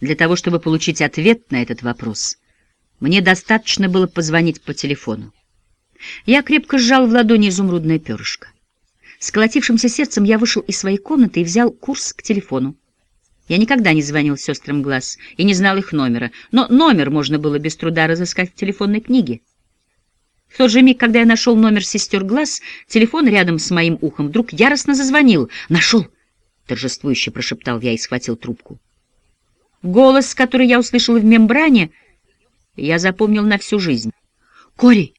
Для того, чтобы получить ответ на этот вопрос, мне достаточно было позвонить по телефону. Я крепко сжал в ладони изумрудное перышко. С колотившимся сердцем я вышел из своей комнаты и взял курс к телефону. Я никогда не звонил сестрам Глаз и не знал их номера, но номер можно было без труда разыскать в телефонной книге. В тот же миг, когда я нашел номер сестер Глаз, телефон рядом с моим ухом вдруг яростно зазвонил. «Нашел!» — торжествующе прошептал я и схватил трубку. Голос, который я услышал в мембране, я запомнил на всю жизнь. «Кори,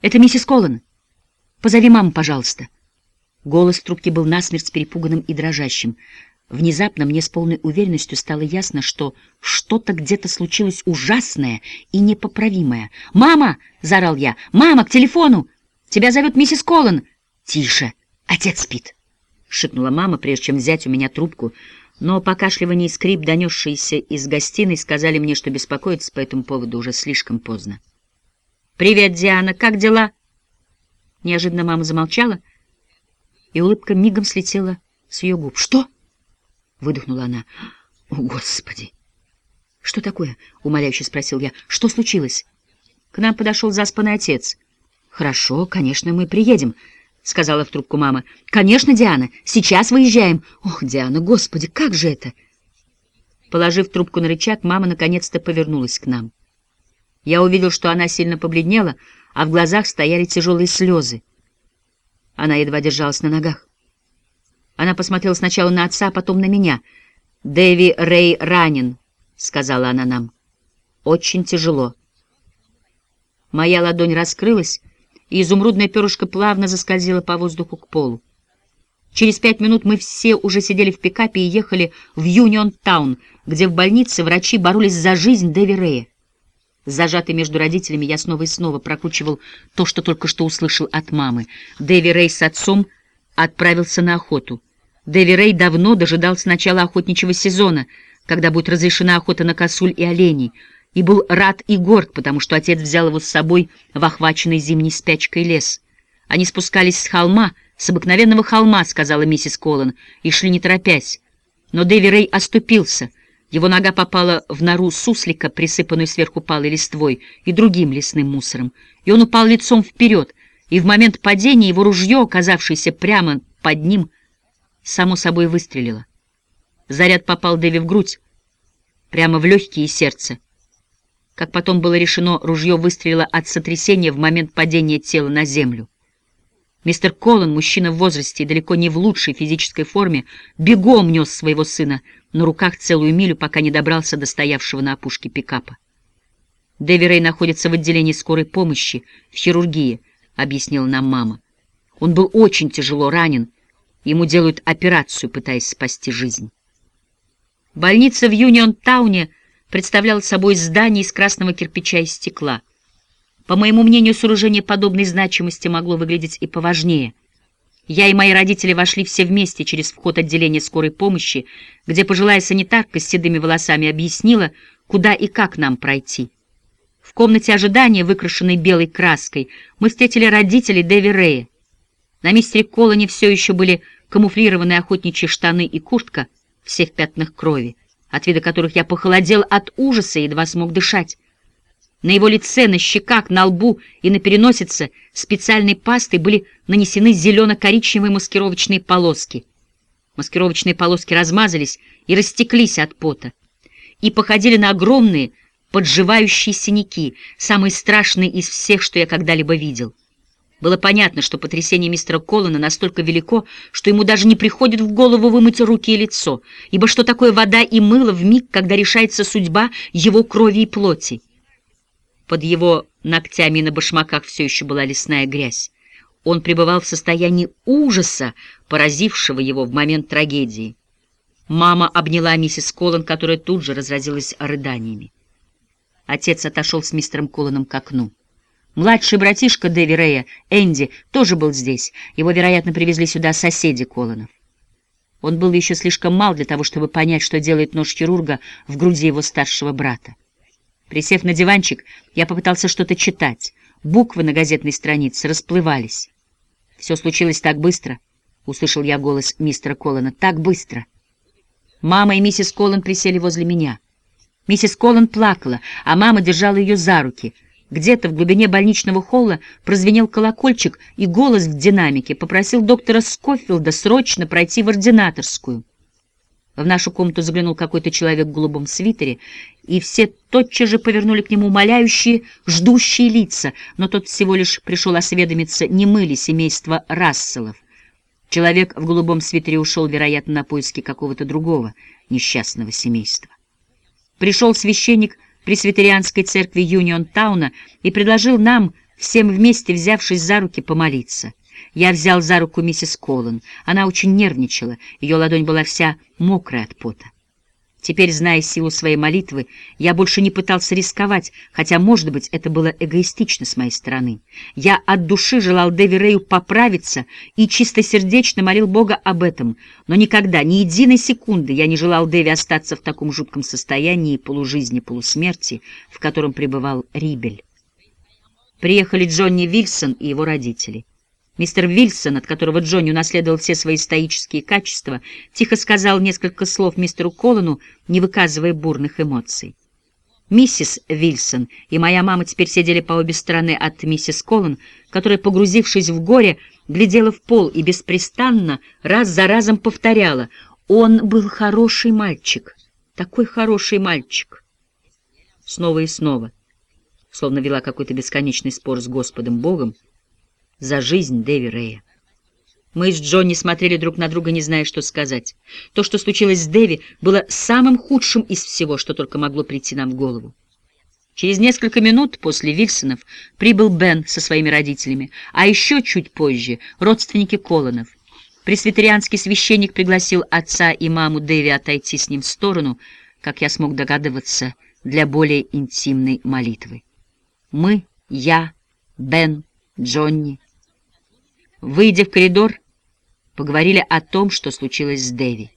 это миссис Коллан. Позови маму, пожалуйста». Голос трубки был насмерть перепуганным и дрожащим. Внезапно мне с полной уверенностью стало ясно, что что-то где-то случилось ужасное и непоправимое. «Мама!» — заорал я. «Мама, к телефону! Тебя зовет миссис Коллан!» «Тише! Отец спит!» — шикнула мама, прежде чем взять у меня трубку. Но покашливание и скрип, донесшиеся из гостиной, сказали мне, что беспокоиться по этому поводу уже слишком поздно. «Привет, Диана! Как дела?» Неожиданно мама замолчала, и улыбка мигом слетела с ее губ. «Что?» выдохнула она. О, Господи! Что такое? умоляюще спросил я. Что случилось? К нам подошел заспанный отец. Хорошо, конечно, мы приедем, сказала в трубку мама. Конечно, Диана, сейчас выезжаем. Ох, Диана, Господи, как же это? Положив трубку на рычаг, мама наконец-то повернулась к нам. Я увидел, что она сильно побледнела, а в глазах стояли тяжелые слезы. Она едва держалась на ногах. Она посмотрела сначала на отца, а потом на меня. «Дэви Рэй ранен», — сказала она нам. «Очень тяжело». Моя ладонь раскрылась, и изумрудное перышко плавно заскользило по воздуху к полу. Через пять минут мы все уже сидели в пикапе и ехали в Юнион-таун, где в больнице врачи боролись за жизнь Дэви Рэя. Зажатый между родителями, я снова и снова прокручивал то, что только что услышал от мамы. Дэви Рэй с отцом отправился на охоту. Дэви Рэй давно дожидался начала охотничьего сезона, когда будет разрешена охота на косуль и оленей, и был рад и горд, потому что отец взял его с собой в охваченный зимней спячкой лес. Они спускались с холма, с обыкновенного холма, сказала миссис Коллан, и шли не торопясь. Но Дэви Рэй оступился. Его нога попала в нору суслика, присыпанную сверху палой листвой и другим лесным мусором, и он упал лицом вперед, и в момент падения его ружье, оказавшееся прямо под ним, — само собой выстрелило. Заряд попал Дэви в грудь, прямо в легкие и сердце. Как потом было решено, ружье выстрелило от сотрясения в момент падения тела на землю. Мистер Коллан, мужчина в возрасте и далеко не в лучшей физической форме, бегом нес своего сына на руках целую милю, пока не добрался до стоявшего на опушке пикапа. «Дэви Рэй находится в отделении скорой помощи, в хирургии», — объяснила нам мама. «Он был очень тяжело ранен, Ему делают операцию, пытаясь спасти жизнь. Больница в Юнион-тауне представляла собой здание из красного кирпича и стекла. По моему мнению, сооружение подобной значимости могло выглядеть и поважнее. Я и мои родители вошли все вместе через вход отделения скорой помощи, где пожилая санитарка с седыми волосами объяснила, куда и как нам пройти. В комнате ожидания, выкрашенной белой краской, мы встретили родителей Дэви Рэя. На мистере Колоне все еще были камуфлированные охотничьи штаны и куртка, все в пятнах крови, от вида которых я похолодел от ужаса и едва смог дышать. На его лице, на щеках, на лбу и на переносице специальной пастой были нанесены зелено-коричневые маскировочные полоски. Маскировочные полоски размазались и растеклись от пота и походили на огромные подживающие синяки, самые страшные из всех, что я когда-либо видел. Было понятно, что потрясение мистера Коллана настолько велико, что ему даже не приходит в голову вымыть руки и лицо, ибо что такое вода и мыло в миг, когда решается судьба его крови и плоти? Под его ногтями и на башмаках все еще была лесная грязь. Он пребывал в состоянии ужаса, поразившего его в момент трагедии. Мама обняла миссис Коллан, которая тут же разразилась рыданиями. Отец отошел с мистером Колланом к окну. Младший братишка Дэви Рэя, Энди, тоже был здесь. Его, вероятно, привезли сюда соседи Колонов. Он был еще слишком мал для того, чтобы понять, что делает нож хирурга в груди его старшего брата. Присев на диванчик, я попытался что-то читать. Буквы на газетной странице расплывались. «Все случилось так быстро», — услышал я голос мистера Коллана, — «так быстро». Мама и миссис Коллан присели возле меня. Миссис Коллан плакала, а мама держала ее за руки. Где-то в глубине больничного холла прозвенел колокольчик, и голос в динамике попросил доктора Скофилда срочно пройти в ординаторскую. В нашу комнату заглянул какой-то человек в голубом свитере, и все тотчас же повернули к нему умоляющие, ждущие лица, но тот всего лишь пришел осведомиться, не мы ли семейство Расселов. Человек в голубом свитере ушел, вероятно, на поиски какого-то другого несчастного семейства. Пришел священник пресвитерианской церкви Юнион-тауна и предложил нам, всем вместе взявшись за руки, помолиться. Я взял за руку миссис Коллан. Она очень нервничала, ее ладонь была вся мокрая от пота. Теперь, зная силу своей молитвы, я больше не пытался рисковать, хотя, может быть, это было эгоистично с моей стороны. Я от души желал Дэви Рэю поправиться и чистосердечно молил Бога об этом, но никогда, ни единой секунды я не желал Дэви остаться в таком жутком состоянии полужизни-полусмерти, в котором пребывал Рибель. Приехали Джонни Вильсон и его родители. Мистер Вильсон, от которого Джонни унаследовал все свои стоические качества, тихо сказал несколько слов мистеру Колону, не выказывая бурных эмоций. Миссис Вильсон и моя мама теперь сидели по обе стороны от миссис Колон, которая, погрузившись в горе, глядела в пол и беспрестанно раз за разом повторяла «Он был хороший мальчик, такой хороший мальчик». Снова и снова, словно вела какой-то бесконечный спор с Господом Богом, за жизнь Дэви Рэя. Мы с Джонни смотрели друг на друга, не зная, что сказать. То, что случилось с Дэви, было самым худшим из всего, что только могло прийти нам в голову. Через несколько минут после Вильсонов прибыл Бен со своими родителями, а еще чуть позже — родственники Колонов. Пресвитерианский священник пригласил отца и маму Дэви отойти с ним в сторону, как я смог догадываться, для более интимной молитвы. Мы, я, Бен, Джонни, Выйдя в коридор, поговорили о том, что случилось с Дэви.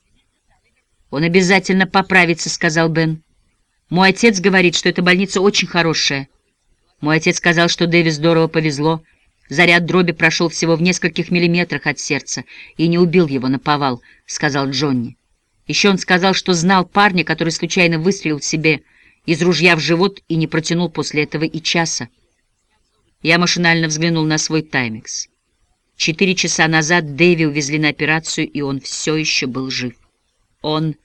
«Он обязательно поправится», — сказал Бен. «Мой отец говорит, что эта больница очень хорошая. Мой отец сказал, что Дэви здорово повезло. Заряд дроби прошел всего в нескольких миллиметрах от сердца и не убил его на повал», — сказал Джонни. Еще он сказал, что знал парня, который случайно выстрелил себе из ружья в живот и не протянул после этого и часа. Я машинально взглянул на свой таймикс. Четыре часа назад Дэви увезли на операцию, и он все еще был жив. «Он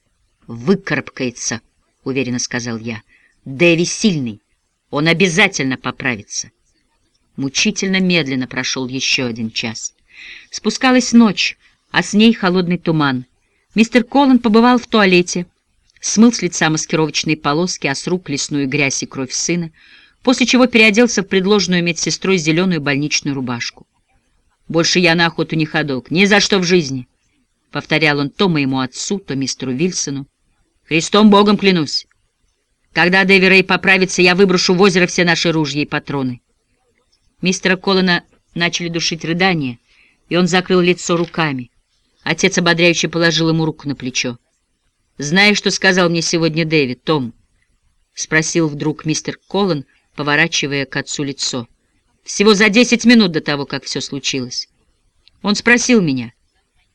выкарабкается», — уверенно сказал я. «Дэви сильный. Он обязательно поправится». Мучительно медленно прошел еще один час. Спускалась ночь, а с ней холодный туман. Мистер Коллан побывал в туалете, смыл с лица маскировочные полоски, а с рук лесную грязь и кровь сына, после чего переоделся в предложенную медсестрой зеленую больничную рубашку. Больше я на охоту не ходок, ни за что в жизни. Повторял он то моему отцу, то мистеру Вильсону. Христом Богом клянусь. Когда Дэви Рэй поправится, я выброшу в озеро все наши ружья и патроны. Мистера Коллина начали душить рыдания, и он закрыл лицо руками. Отец ободряюще положил ему руку на плечо. «Знаешь, что сказал мне сегодня Дэвид, Том?» — спросил вдруг мистер Коллин, поворачивая к отцу лицо всего за десять минут до того, как все случилось. Он спросил меня,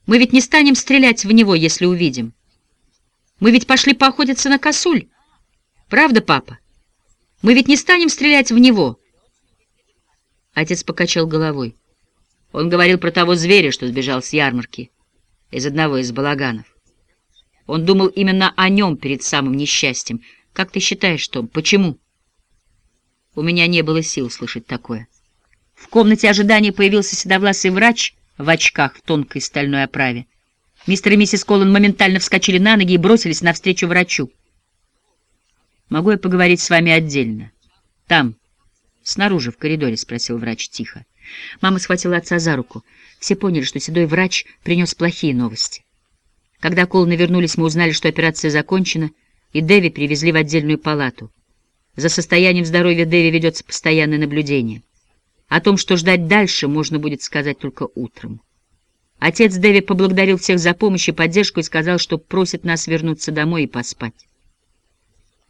мы ведь не станем стрелять в него, если увидим. Мы ведь пошли поохотиться на косуль. Правда, папа? Мы ведь не станем стрелять в него. Отец покачал головой. Он говорил про того зверя, что сбежал с ярмарки, из одного из балаганов. Он думал именно о нем перед самым несчастьем. Как ты считаешь, Том, почему? У меня не было сил слышать такое. В комнате ожидания появился седовласый врач в очках в тонкой стальной оправе. Мистер и миссис Коллан моментально вскочили на ноги и бросились навстречу врачу. «Могу я поговорить с вами отдельно?» «Там, снаружи, в коридоре», — спросил врач тихо. Мама схватила отца за руку. Все поняли, что седой врач принес плохие новости. Когда Колланы вернулись, мы узнали, что операция закончена, и Дэви привезли в отдельную палату. За состоянием здоровья Дэви ведется постоянное наблюдение. О том, что ждать дальше, можно будет сказать только утром. Отец Дэви поблагодарил всех за помощь и поддержку и сказал, что просит нас вернуться домой и поспать.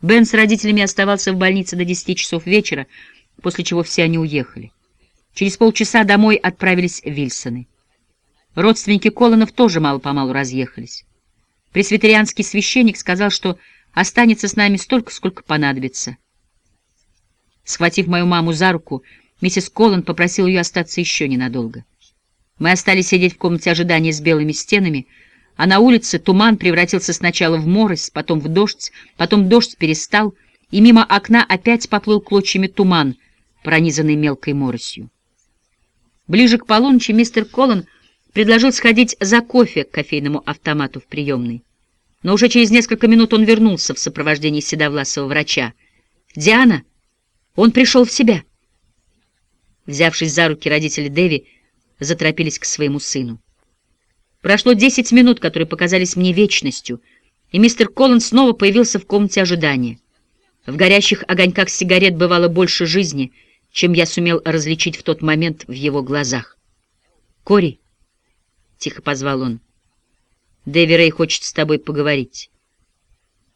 Бен с родителями оставался в больнице до 10 часов вечера, после чего все они уехали. Через полчаса домой отправились Вильсоны. Родственники Колонов тоже мало-помалу разъехались. Пресвитерианский священник сказал, что останется с нами столько, сколько понадобится. Схватив мою маму за руку, миссис Коллан попросил ее остаться еще ненадолго. Мы остались сидеть в комнате ожидания с белыми стенами, а на улице туман превратился сначала в морось, потом в дождь, потом дождь перестал, и мимо окна опять поплыл клочьями туман, пронизанный мелкой моросью. Ближе к полуночи мистер Коллан предложил сходить за кофе к кофейному автомату в приемной. Но уже через несколько минут он вернулся в сопровождении седовласого врача. «Диана!» Он пришел в себя. Взявшись за руки, родители Дэви заторопились к своему сыну. Прошло десять минут, которые показались мне вечностью, и мистер Коллин снова появился в комнате ожидания. В горящих огоньках сигарет бывало больше жизни, чем я сумел различить в тот момент в его глазах. «Кори!» — тихо позвал он. «Дэви Рэй хочет с тобой поговорить».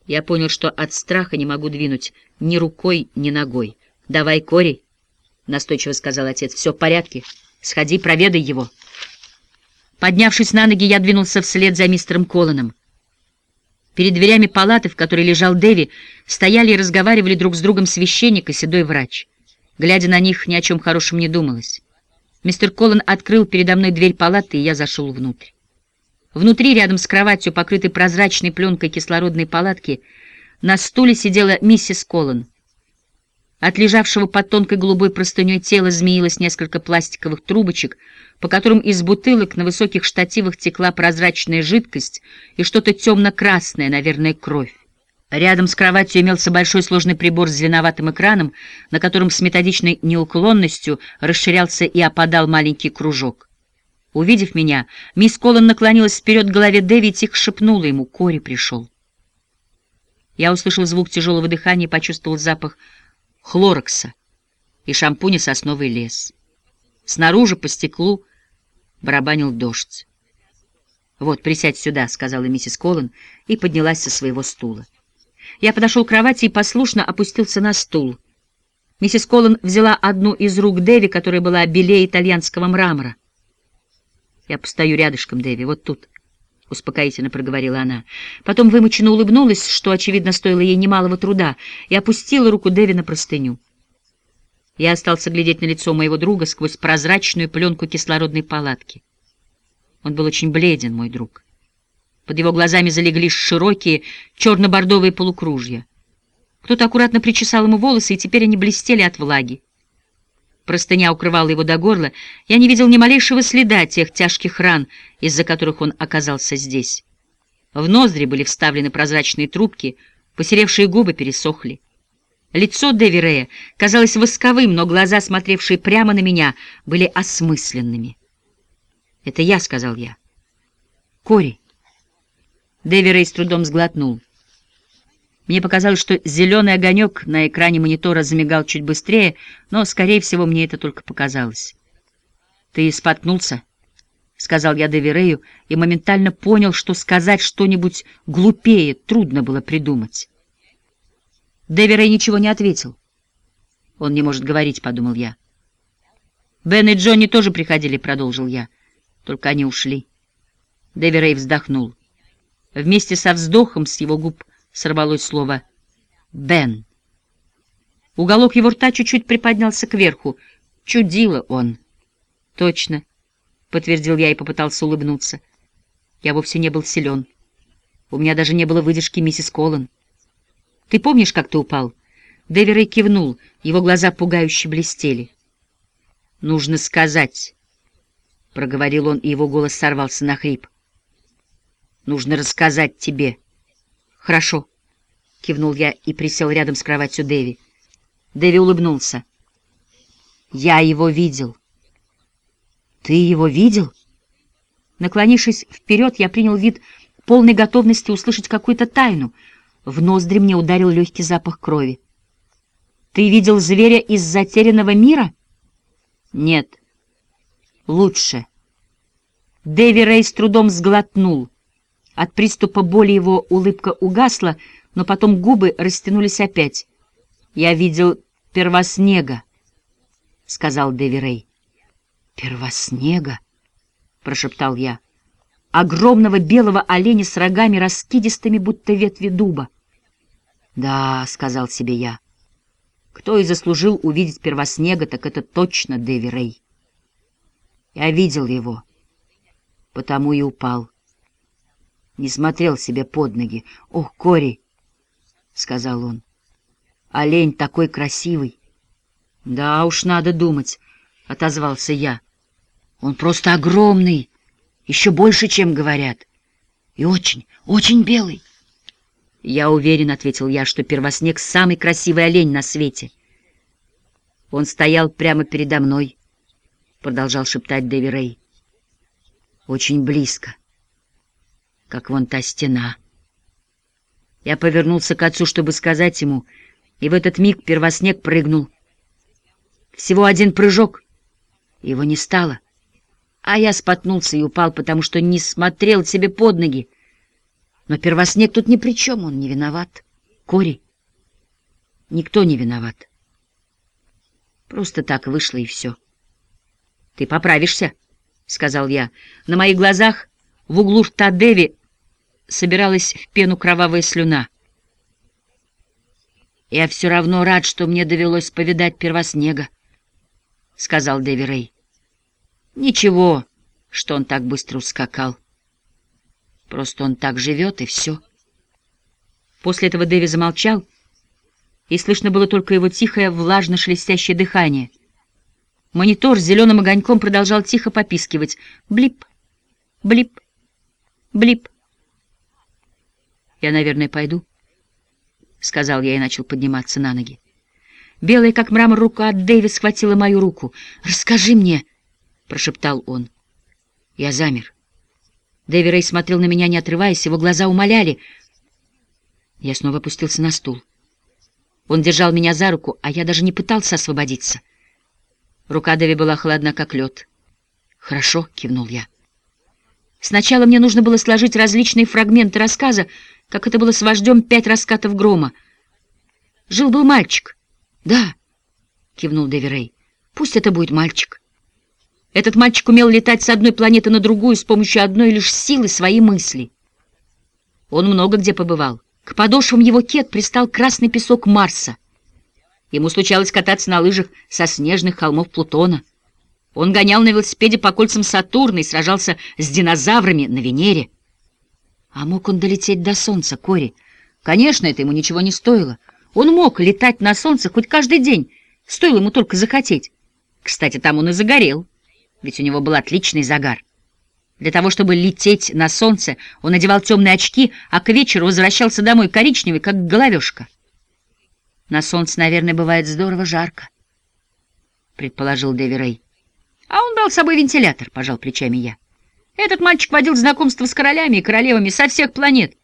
Я понял, что от страха не могу двинуть ни рукой, ни ногой. «Давай, Кори!» — настойчиво сказал отец. «Все в порядке. Сходи, проведай его». Поднявшись на ноги, я двинулся вслед за мистером Колланом. Перед дверями палаты, в которой лежал Дэви, стояли и разговаривали друг с другом священник и седой врач. Глядя на них, ни о чем хорошем не думалось. Мистер Коллан открыл передо мной дверь палаты, и я зашел внутрь. Внутри, рядом с кроватью, покрытой прозрачной пленкой кислородной палатки, на стуле сидела миссис Коллан. От лежавшего под тонкой голубой простыней тела змеилось несколько пластиковых трубочек, по которым из бутылок на высоких штативах текла прозрачная жидкость и что-то темно-красное, наверное, кровь. Рядом с кроватью имелся большой сложный прибор с зеленоватым экраном, на котором с методичной неуклонностью расширялся и опадал маленький кружок. Увидев меня, мисс Коллан наклонилась вперед к голове Дэви и тихо шепнула ему «Кори пришел». Я услышал звук тяжелого дыхания и почувствовал запах хлорокса и шампуня «Сосновый лес». Снаружи по стеклу барабанил дождь. «Вот, присядь сюда», — сказала миссис Коллан и поднялась со своего стула. Я подошел к кровати и послушно опустился на стул. Миссис Коллан взяла одну из рук Дэви, которая была белее итальянского мрамора. «Я постою рядышком, Дэви, вот тут», — успокоительно проговорила она. Потом вымученно улыбнулась, что, очевидно, стоило ей немалого труда, и опустила руку Дэви на простыню. Я остался глядеть на лицо моего друга сквозь прозрачную пленку кислородной палатки. Он был очень бледен, мой друг. Под его глазами залегли широкие черно-бордовые полукружья. Кто-то аккуратно причесал ему волосы, и теперь они блестели от влаги. Простыня укрывала его до горла. Я не видел ни малейшего следа тех тяжких ран, из-за которых он оказался здесь. В ноздри были вставлены прозрачные трубки, посеревшие губы пересохли. Лицо Деверея казалось восковым, но глаза, смотревшие прямо на меня, были осмысленными. «Это я», — сказал я. «Кори». Деверей с трудом сглотнул. Мне показалось, что зеленый огонек на экране монитора замигал чуть быстрее, но, скорее всего, мне это только показалось. «Ты споткнулся?» — сказал я Деверею и моментально понял, что сказать что-нибудь глупее трудно было придумать. Деверей ничего не ответил. «Он не может говорить», — подумал я. «Бен и Джонни тоже приходили», — продолжил я. «Только они ушли». Деверей вздохнул. Вместе со вздохом с его губ сорвалось слово «Бен». Уголок его рта чуть-чуть приподнялся кверху. Чудило он. «Точно», — подтвердил я и попытался улыбнуться. Я вовсе не был силен. У меня даже не было выдержки миссис Коллан. «Ты помнишь, как ты упал?» Деверей кивнул, его глаза пугающе блестели. «Нужно сказать», — проговорил он, и его голос сорвался на хрип. «Нужно рассказать тебе». «Хорошо», — кивнул я и присел рядом с кроватью Дэви. Дэви улыбнулся. «Я его видел». «Ты его видел?» Наклонившись вперед, я принял вид полной готовности услышать какую-то тайну. В ноздри мне ударил легкий запах крови. «Ты видел зверя из затерянного мира?» «Нет». «Лучше». Дэви Рэй с трудом сглотнул. От приступа боли его улыбка угасла, но потом губы растянулись опять. «Я видел первоснега», — сказал Дэви Рэй. «Первоснега?» — прошептал я. «Огромного белого оленя с рогами раскидистыми, будто ветви дуба». «Да», — сказал себе я, — «кто и заслужил увидеть первоснега, так это точно Дэви Рэй. Я видел его, потому и упал. Не смотрел себе под ноги. «Ох, Кори!» — сказал он. «Олень такой красивый!» «Да уж надо думать», — отозвался я. «Он просто огромный, еще больше, чем говорят, и очень, очень белый». «Я уверен», — ответил я, — «что первоснег — самый красивый олень на свете». Он стоял прямо передо мной, — продолжал шептать Дэви Рэй. «Очень близко, как вон та стена». Я повернулся к отцу, чтобы сказать ему, и в этот миг первоснег прыгнул. Всего один прыжок, его не стало. А я споткнулся и упал, потому что не смотрел себе под ноги. Но первоснег тут ни при чем, он не виноват. Кори, никто не виноват. Просто так вышло и все. «Ты поправишься», — сказал я. На моих глазах в углу рта Деви собиралась в пену кровавая слюна. «Я все равно рад, что мне довелось повидать первоснега», — сказал Дэви Рэй. «Ничего, что он так быстро ускакал. Просто он так живет, и все». После этого Дэви замолчал, и слышно было только его тихое, влажно-шелестящее дыхание — Монитор с зеленым огоньком продолжал тихо попискивать. Блип, блип, блип. «Я, наверное, пойду», — сказал я и начал подниматься на ноги. Белая, как мрамор, рука от Дэви схватила мою руку. «Расскажи мне», — прошептал он. Я замер. Дэви Рэй смотрел на меня, не отрываясь, его глаза умоляли. Я снова опустился на стул. Он держал меня за руку, а я даже не пытался освободиться. Рука Дэви была холодна, как лед. «Хорошо», — кивнул я. Сначала мне нужно было сложить различные фрагменты рассказа, как это было с вождем «Пять раскатов грома». «Жил-был мальчик». «Да», — кивнул Дэви Рэй. «Пусть это будет мальчик». Этот мальчик умел летать с одной планеты на другую с помощью одной лишь силы своей мысли. Он много где побывал. К подошвам его кет пристал красный песок Марса — Ему случалось кататься на лыжах со снежных холмов Плутона. Он гонял на велосипеде по кольцам Сатурна и сражался с динозаврами на Венере. А мог он долететь до Солнца, Кори? Конечно, это ему ничего не стоило. Он мог летать на Солнце хоть каждый день, стоило ему только захотеть. Кстати, там он и загорел, ведь у него был отличный загар. Для того, чтобы лететь на Солнце, он надевал темные очки, а к вечеру возвращался домой коричневый, как головешка. На солнце, наверное, бывает здорово жарко, — предположил Дэви. А он брал с собой вентилятор, — пожал плечами я. Этот мальчик водил знакомство с королями и королевами со всех планет.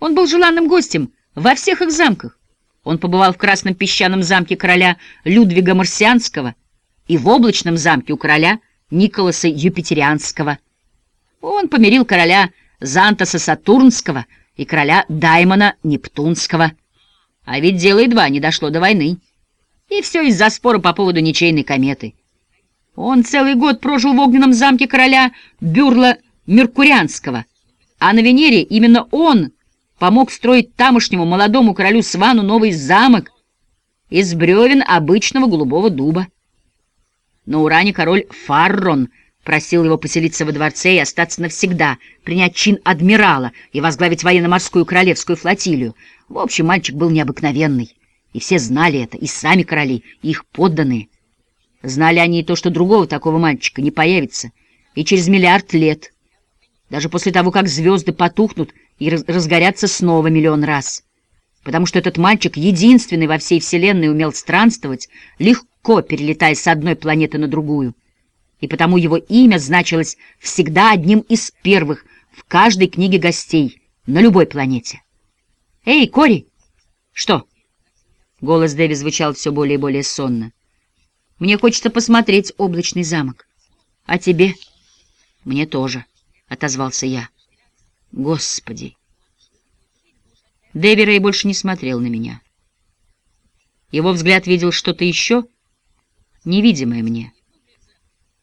Он был желанным гостем во всех их замках. Он побывал в красном песчаном замке короля Людвига Марсианского и в облачном замке у короля Николаса Юпитерианского. Он помирил короля Зантоса Сатурнского и короля Даймона Нептунского. А ведь дело едва не дошло до войны. И все из-за спора по поводу ничейной кометы. Он целый год прожил в огненном замке короля Бюрла Меркурианского, а на Венере именно он помог строить тамошнему молодому королю Свану новый замок из бревен обычного голубого дуба. На Уране король Фаррон просил его поселиться во дворце и остаться навсегда, принять чин адмирала и возглавить военно-морскую королевскую флотилию. В общем, мальчик был необыкновенный, и все знали это, и сами короли, и их подданные. Знали они и то, что другого такого мальчика не появится, и через миллиард лет, даже после того, как звезды потухнут и разгорятся снова миллион раз. Потому что этот мальчик, единственный во всей Вселенной, умел странствовать, легко перелетая с одной планеты на другую. И потому его имя значилось всегда одним из первых в каждой книге гостей на любой планете. «Эй, Кори!» «Что?» Голос Дэви звучал все более и более сонно. «Мне хочется посмотреть облачный замок. А тебе?» «Мне тоже», — отозвался я. «Господи!» Дэви Рэй больше не смотрел на меня. Его взгляд видел что-то еще, невидимое мне.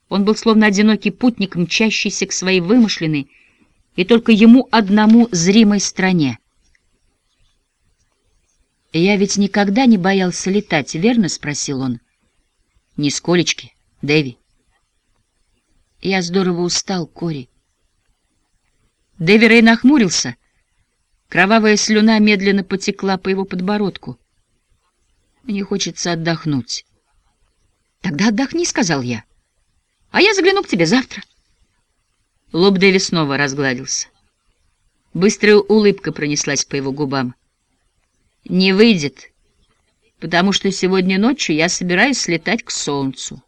Он был словно одинокий путник, мчащийся к своей вымышленной и только ему одному зримой стране — «Я ведь никогда не боялся летать, верно?» — спросил он. «Нисколечки, Дэви». «Я здорово устал, Кори». Дэви Рэй нахмурился. Кровавая слюна медленно потекла по его подбородку. «Мне хочется отдохнуть». «Тогда отдохни», — сказал я. «А я загляну к тебе завтра». Лоб Дэви снова разгладился. Быстрая улыбка пронеслась по его губам. «Не выйдет, потому что сегодня ночью я собираюсь слетать к солнцу.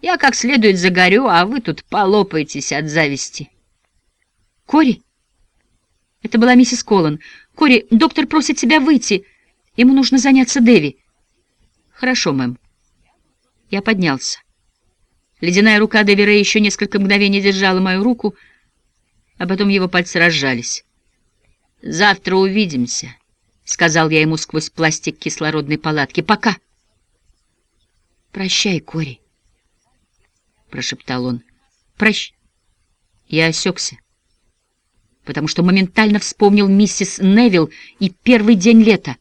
Я как следует загорю, а вы тут полопаетесь от зависти». «Кори?» Это была миссис Коллан. «Кори, доктор просит тебя выйти. Ему нужно заняться Дэви». «Хорошо, мэм». Я поднялся. Ледяная рука Дэви Рэй еще несколько мгновений держала мою руку, — а потом его пальцы разжались. «Завтра увидимся», — сказал я ему сквозь пластик кислородной палатки. «Пока». «Прощай, Кори», — прошептал он. «Прощ...» Я осекся, потому что моментально вспомнил миссис Невилл и первый день лета.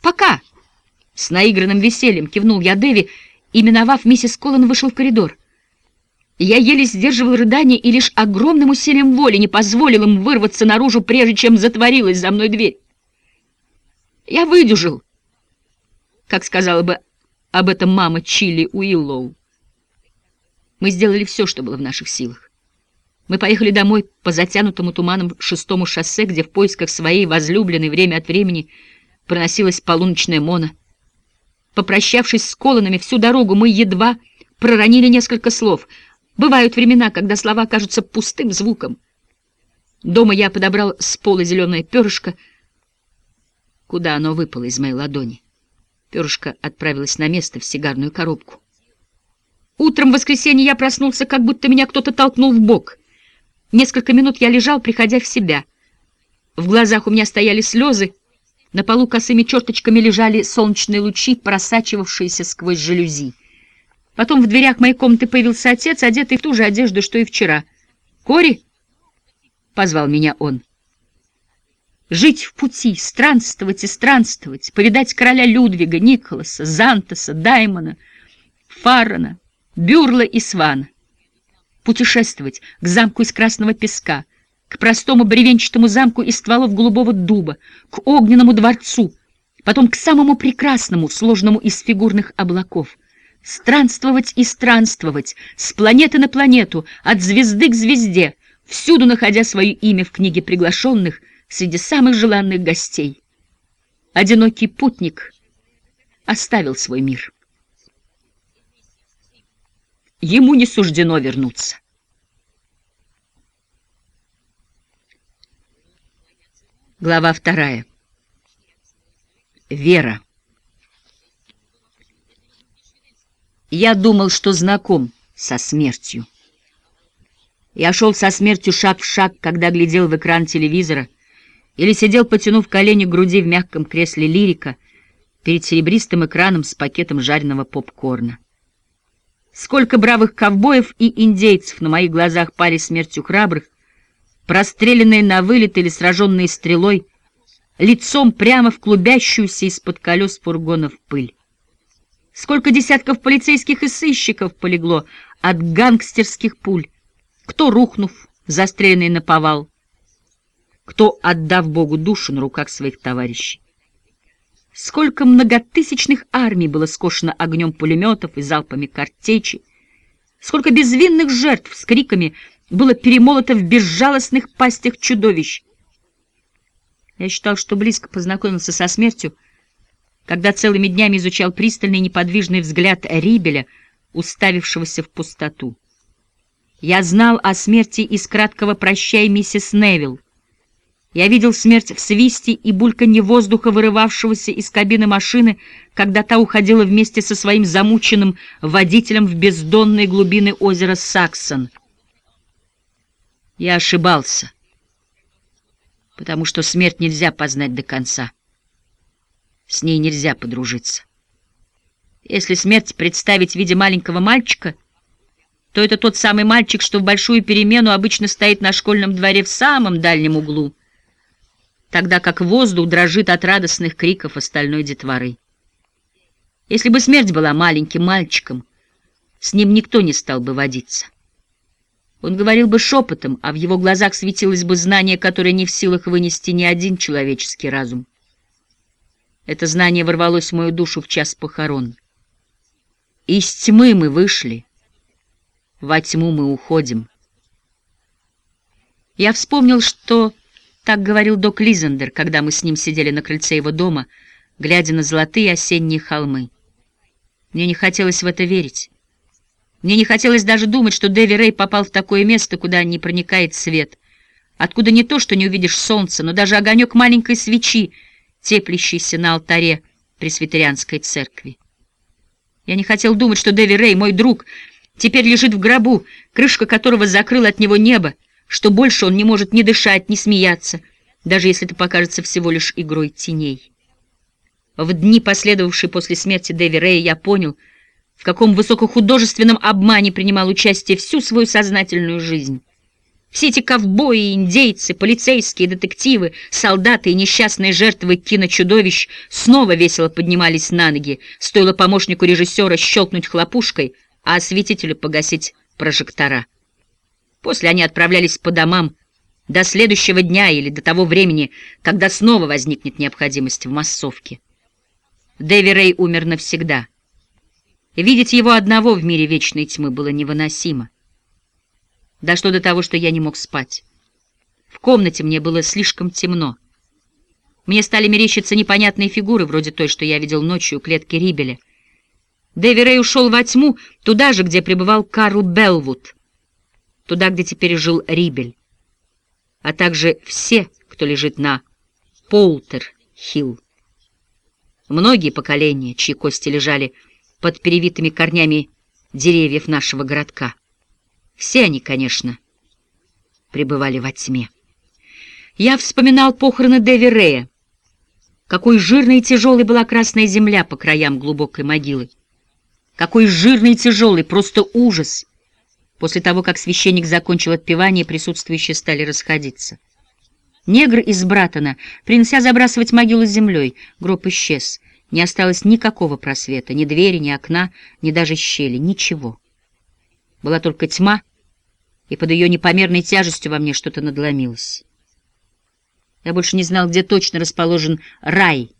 «Пока!» — с наигранным весельем кивнул я Дэви и, миновав миссис Коллан, вышел в коридор. Я еле сдерживал рыдание и лишь огромным усилием воли не позволил им вырваться наружу, прежде чем затворилась за мной дверь. Я выдержал, как сказала бы об этом мама Чили Уиллоу. Мы сделали все, что было в наших силах. Мы поехали домой по затянутому туманом шестому шоссе, где в поисках своей возлюбленной время от времени проносилась полуночная мона. Попрощавшись с Колонами всю дорогу, мы едва проронили несколько слов — Бывают времена, когда слова кажутся пустым звуком. Дома я подобрал с пола зеленое перышко, куда оно выпало из моей ладони. Перышко отправилось на место в сигарную коробку. Утром в воскресенье я проснулся, как будто меня кто-то толкнул в бок. Несколько минут я лежал, приходя в себя. В глазах у меня стояли слезы, на полу косыми черточками лежали солнечные лучи, просачивавшиеся сквозь жалюзи. Потом в дверях моей комнаты появился отец, одетый в ту же одежду, что и вчера. «Кори?» — позвал меня он. Жить в пути, странствовать и странствовать, повидать короля Людвига, Николаса, Зантоса, Даймона, Фаррона, Бюрла и Свана. Путешествовать к замку из красного песка, к простому бревенчатому замку из стволов голубого дуба, к огненному дворцу, потом к самому прекрасному, сложному из фигурных облаков — Странствовать и странствовать, с планеты на планету, от звезды к звезде, всюду находя свое имя в книге приглашенных среди самых желанных гостей. Одинокий путник оставил свой мир. Ему не суждено вернуться. Глава вторая. Вера. Я думал, что знаком со смертью. Я шел со смертью шаг в шаг, когда глядел в экран телевизора или сидел, потянув колени к груди в мягком кресле лирика перед серебристым экраном с пакетом жареного попкорна. Сколько бравых ковбоев и индейцев на моих глазах пали смертью храбрых, простреленные на вылет или сраженные стрелой, лицом прямо в клубящуюся из-под колес фургонов пыль. Сколько десятков полицейских и сыщиков полегло от гангстерских пуль, кто, рухнув, застреленный на повал, кто, отдав Богу душу на руках своих товарищей. Сколько многотысячных армий было скошено огнем пулеметов и залпами картечи, сколько безвинных жертв с криками было перемолото в безжалостных пастях чудовищ. Я считал, что близко познакомился со смертью, когда целыми днями изучал пристальный неподвижный взгляд Рибеля, уставившегося в пустоту. Я знал о смерти из краткого «Прощай, миссис Невилл». Я видел смерть в свисте и бульканье воздуха, вырывавшегося из кабины машины, когда та уходила вместе со своим замученным водителем в бездонные глубины озера Саксон. Я ошибался, потому что смерть нельзя познать до конца. С ней нельзя подружиться. Если смерть представить в виде маленького мальчика, то это тот самый мальчик, что в большую перемену обычно стоит на школьном дворе в самом дальнем углу. Тогда как воздух дрожит от радостных криков остальной детворы. Если бы смерть была маленьким мальчиком, с ним никто не стал бы водиться. Он говорил бы шепотом, а в его глазах светилось бы знание, которое не в силах вынести ни один человеческий разум. Это знание ворвалось в мою душу в час похорон. Из тьмы мы вышли, во тьму мы уходим. Я вспомнил, что так говорил док Лизендер, когда мы с ним сидели на крыльце его дома, глядя на золотые осенние холмы. Мне не хотелось в это верить. Мне не хотелось даже думать, что Дэви Рэй попал в такое место, куда не проникает свет, откуда не то, что не увидишь солнца, но даже огонек маленькой свечи, теплящийся на алтаре пресвитерианской церкви. Я не хотел думать, что Дэви Рэй, мой друг, теперь лежит в гробу, крышка которого закрыла от него небо, что больше он не может ни дышать, ни смеяться, даже если это покажется всего лишь игрой теней. В дни, последовавшие после смерти Дэви Рэя, я понял — в каком высокохудожественном обмане принимал участие всю свою сознательную жизнь. Все эти ковбои, индейцы, полицейские, детективы, солдаты и несчастные жертвы киночудовищ снова весело поднимались на ноги, стоило помощнику режиссера щелкнуть хлопушкой, а осветителю погасить прожектора. После они отправлялись по домам до следующего дня или до того времени, когда снова возникнет необходимость в массовке. Дэви Рэй умер навсегда — Видеть его одного в мире вечной тьмы было невыносимо. Дошло до того, что я не мог спать. В комнате мне было слишком темно. Мне стали мерещиться непонятные фигуры, вроде той, что я видел ночью у клетки Рибеля. Дэви Рэй ушел во тьму, туда же, где пребывал Карл Белвуд, туда, где теперь жил Рибель, а также все, кто лежит на Полтер-Хилл. Многие поколения, чьи кости лежали под перевитыми корнями деревьев нашего городка. Все они, конечно, пребывали во тьме. Я вспоминал похороны Дэви Рея. Какой жирной и тяжелой была красная земля по краям глубокой могилы. Какой жирный и тяжелый, просто ужас. После того, как священник закончил отпевание, присутствующие стали расходиться. Негр из Братона принялся забрасывать могилу землей, гроб исчез — не осталось никакого просвета, ни двери, ни окна, ни даже щели, ничего. Была только тьма, и под ее непомерной тяжестью во мне что-то надломилось. Я больше не знал, где точно расположен рай,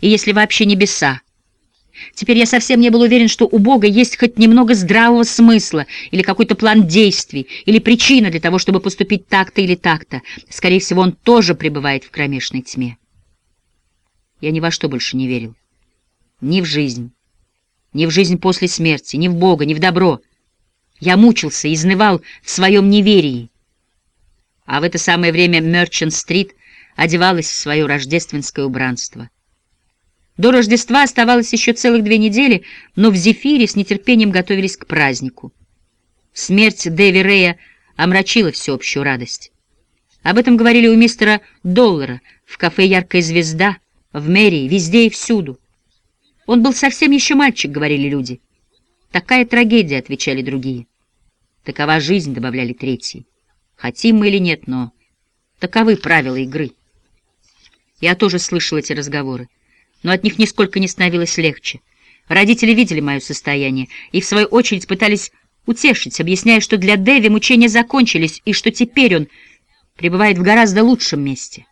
и если вообще небеса. Теперь я совсем не был уверен, что у Бога есть хоть немного здравого смысла, или какой-то план действий, или причина для того, чтобы поступить так-то или так-то. Скорее всего, он тоже пребывает в кромешной тьме. Я ни во что больше не верил. Ни в жизнь, ни в жизнь после смерти, ни в Бога, ни в добро. Я мучился, изнывал в своем неверии. А в это самое время Мерчант-стрит одевалась в свое рождественское убранство. До Рождества оставалось еще целых две недели, но в Зефире с нетерпением готовились к празднику. Смерть Дэви Рея омрачила всеобщую радость. Об этом говорили у мистера Доллара в кафе «Яркая звезда», в мэрии, везде и всюду. Он был совсем еще мальчик, говорили люди. Такая трагедия, отвечали другие. Такова жизнь, добавляли третьи. Хотим мы или нет, но таковы правила игры. Я тоже слышал эти разговоры, но от них нисколько не становилось легче. Родители видели мое состояние и, в свою очередь, пытались утешить, объясняя, что для Дэви мучения закончились и что теперь он пребывает в гораздо лучшем месте.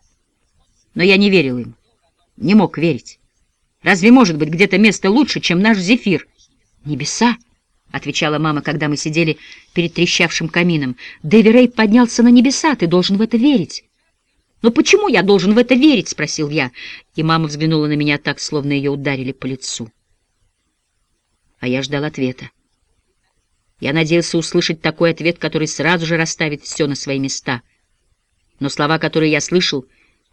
Но я не верил им. Не мог верить. Разве может быть где-то место лучше, чем наш зефир? Небеса, — отвечала мама, когда мы сидели перед трещавшим камином. Дэви Рэй поднялся на небеса, ты должен в это верить. «Но почему я должен в это верить?» — спросил я. И мама взглянула на меня так, словно ее ударили по лицу. А я ждал ответа. Я надеялся услышать такой ответ, который сразу же расставит все на свои места. Но слова, которые я слышал,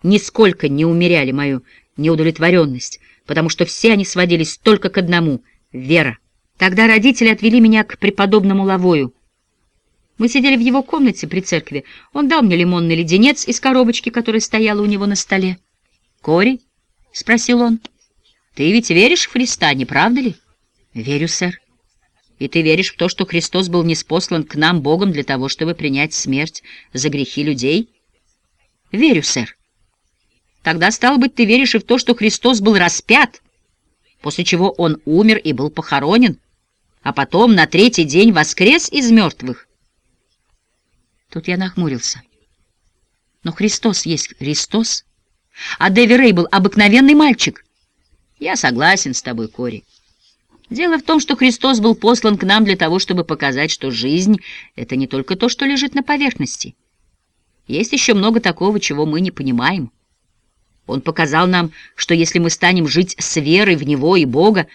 нисколько не умеряли мою неудовлетворенность, потому что все они сводились только к одному — вера. Тогда родители отвели меня к преподобному Лавою. Мы сидели в его комнате при церкви. Он дал мне лимонный леденец из коробочки, которая стояла у него на столе. «Кори?» — спросил он. «Ты ведь веришь в Христа, не правда ли?» «Верю, сэр». «И ты веришь в то, что Христос был неспослан к нам, Богом, для того, чтобы принять смерть за грехи людей?» «Верю, сэр». Тогда, стало быть, ты веришь и в то, что Христос был распят, после чего Он умер и был похоронен, а потом на третий день воскрес из мертвых. Тут я нахмурился. Но Христос есть Христос, а Дэви Рэй был обыкновенный мальчик. Я согласен с тобой, Кори. Дело в том, что Христос был послан к нам для того, чтобы показать, что жизнь — это не только то, что лежит на поверхности. Есть еще много такого, чего мы не понимаем. Он показал нам, что если мы станем жить с верой в Него и Бога,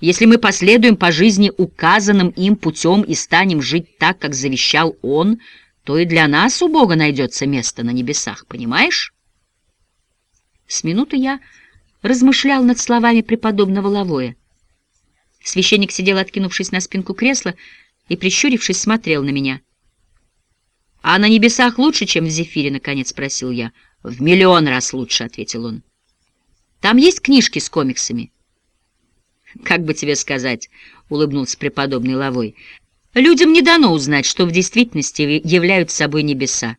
если мы последуем по жизни указанным им путем и станем жить так, как завещал Он, то и для нас у Бога найдется место на небесах, понимаешь? С минуты я размышлял над словами преподобного Лавоя. Священник сидел, откинувшись на спинку кресла, и, прищурившись, смотрел на меня. — А на небесах лучше, чем в Зефире? — наконец спросил я. — В миллион раз лучше, — ответил он. — Там есть книжки с комиксами? — Как бы тебе сказать, — улыбнулся преподобный Лавой. — Людям не дано узнать, что в действительности являются собой небеса.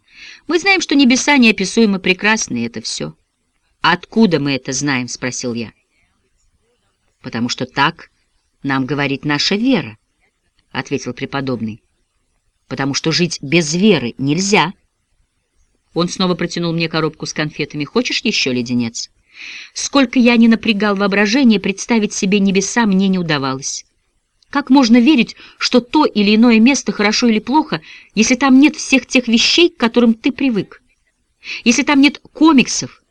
Мы знаем, что небеса неописуемо прекрасны, это все. — Откуда мы это знаем? — спросил я. — Потому что так нам говорит наша вера, — ответил преподобный. — Потому что жить без веры нельзя. Он снова протянул мне коробку с конфетами. Хочешь еще леденец? — Сколько я не напрягал воображение, представить себе небеса мне не удавалось. Как можно верить, что то или иное место хорошо или плохо, если там нет всех тех вещей, к которым ты привык? Если там нет комиксов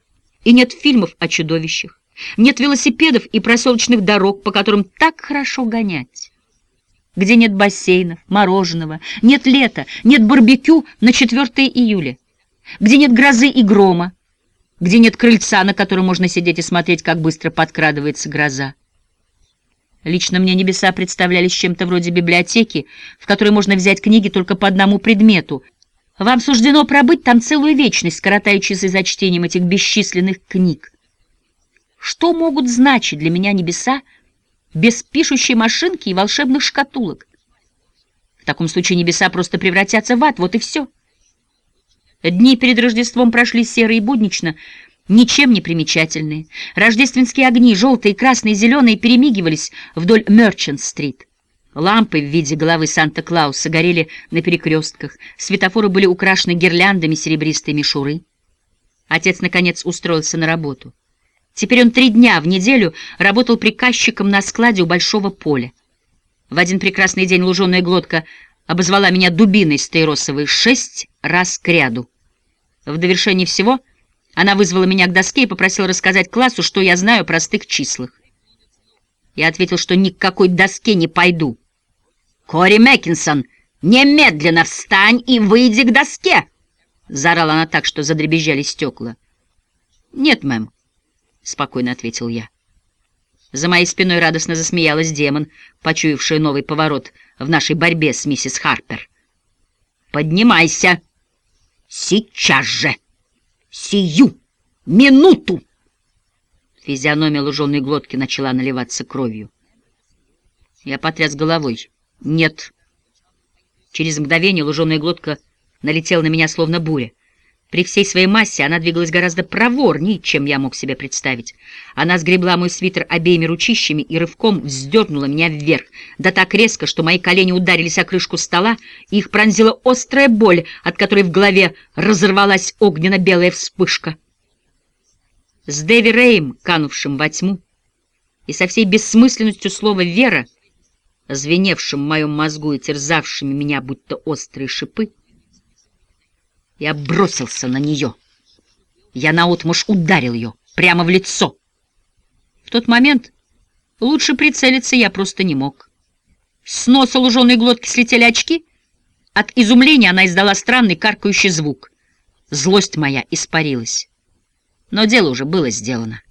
и нет фильмов о чудовищах, нет велосипедов и проселочных дорог, по которым так хорошо гонять? Где нет бассейнов, мороженого, нет лета, нет барбекю на 4 июля? Где нет грозы и грома? где нет крыльца, на котором можно сидеть и смотреть, как быстро подкрадывается гроза. Лично мне небеса представлялись чем-то вроде библиотеки, в которой можно взять книги только по одному предмету. Вам суждено пробыть там целую вечность, коротая часы за чтением этих бесчисленных книг. Что могут значить для меня небеса без пишущей машинки и волшебных шкатулок? В таком случае небеса просто превратятся в ад, вот и все. Дни перед Рождеством прошли серо и буднично, ничем не примечательные. Рождественские огни, желтые, красные, зеленые, перемигивались вдоль Мерчант-стрит. Лампы в виде головы Санта-Клауса горели на перекрестках, светофоры были украшены гирляндами серебристой мишуры. Отец, наконец, устроился на работу. Теперь он три дня в неделю работал приказчиком на складе у большого поля. В один прекрасный день луженая глотка обозвала меня дубиной стаиросовой шесть раз к ряду. В довершении всего она вызвала меня к доске и попросила рассказать классу, что я знаю о простых числах. Я ответил, что ни к какой доске не пойду. «Кори Мэккинсон, немедленно встань и выйди к доске!» Заорала она так, что задребезжали стекла. «Нет, мэм», — спокойно ответил я. За моей спиной радостно засмеялась демон, почуявшая новый поворот в нашей борьбе с миссис Харпер. «Поднимайся!» Сейчас же! Сию! Минуту!» Физиономия луженой глотки начала наливаться кровью. Я потряс головой. «Нет». Через мгновение луженая глотка налетела на меня словно буря. При всей своей массе она двигалась гораздо проворнее, чем я мог себе представить. Она сгребла мой свитер обеими ручищами и рывком вздернула меня вверх, да так резко, что мои колени ударились о крышку стола, и их пронзила острая боль, от которой в голове разорвалась огненно-белая вспышка. С Дэви Рэем, канувшим во тьму, и со всей бессмысленностью слова «вера», звеневшим в моем мозгу и терзавшими меня, будто острые шипы, я бросился на нее. Я наотмашь ударил ее прямо в лицо. В тот момент лучше прицелиться я просто не мог. С носа луженой глотки слетели очки. От изумления она издала странный каркающий звук. Злость моя испарилась. Но дело уже было сделано.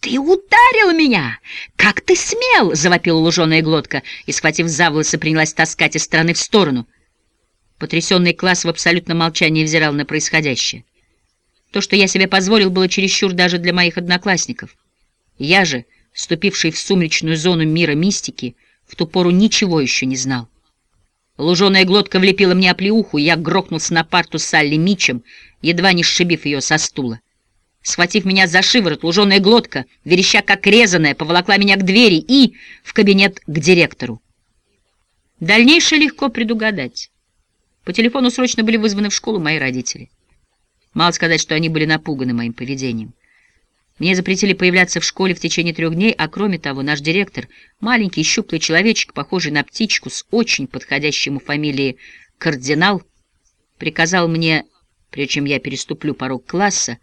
«Ты ударил меня! Как ты смел!» — завопила луженая глотка и, схватив за волосы, принялась таскать из стороны в сторону — Потрясенный класс в абсолютном молчании взирал на происходящее. То, что я себе позволил, было чересчур даже для моих одноклассников. Я же, ступивший в сумеречную зону мира мистики, в ту пору ничего еще не знал. Луженая глотка влепила мне оплеуху, я грохнулся на парту с Салли Мичем, едва не сшибив ее со стула. схватив меня за шиворот, луженая глотка, вереща как резаная, поволокла меня к двери и в кабинет к директору. Дальнейшее легко предугадать. По телефону срочно были вызваны в школу мои родители. Мало сказать, что они были напуганы моим поведением. Мне запретили появляться в школе в течение трех дней, а кроме того, наш директор, маленький щуплый человечек, похожий на птичку с очень подходящей ему фамилией «Кардинал», приказал мне, прежде чем я переступлю порог класса,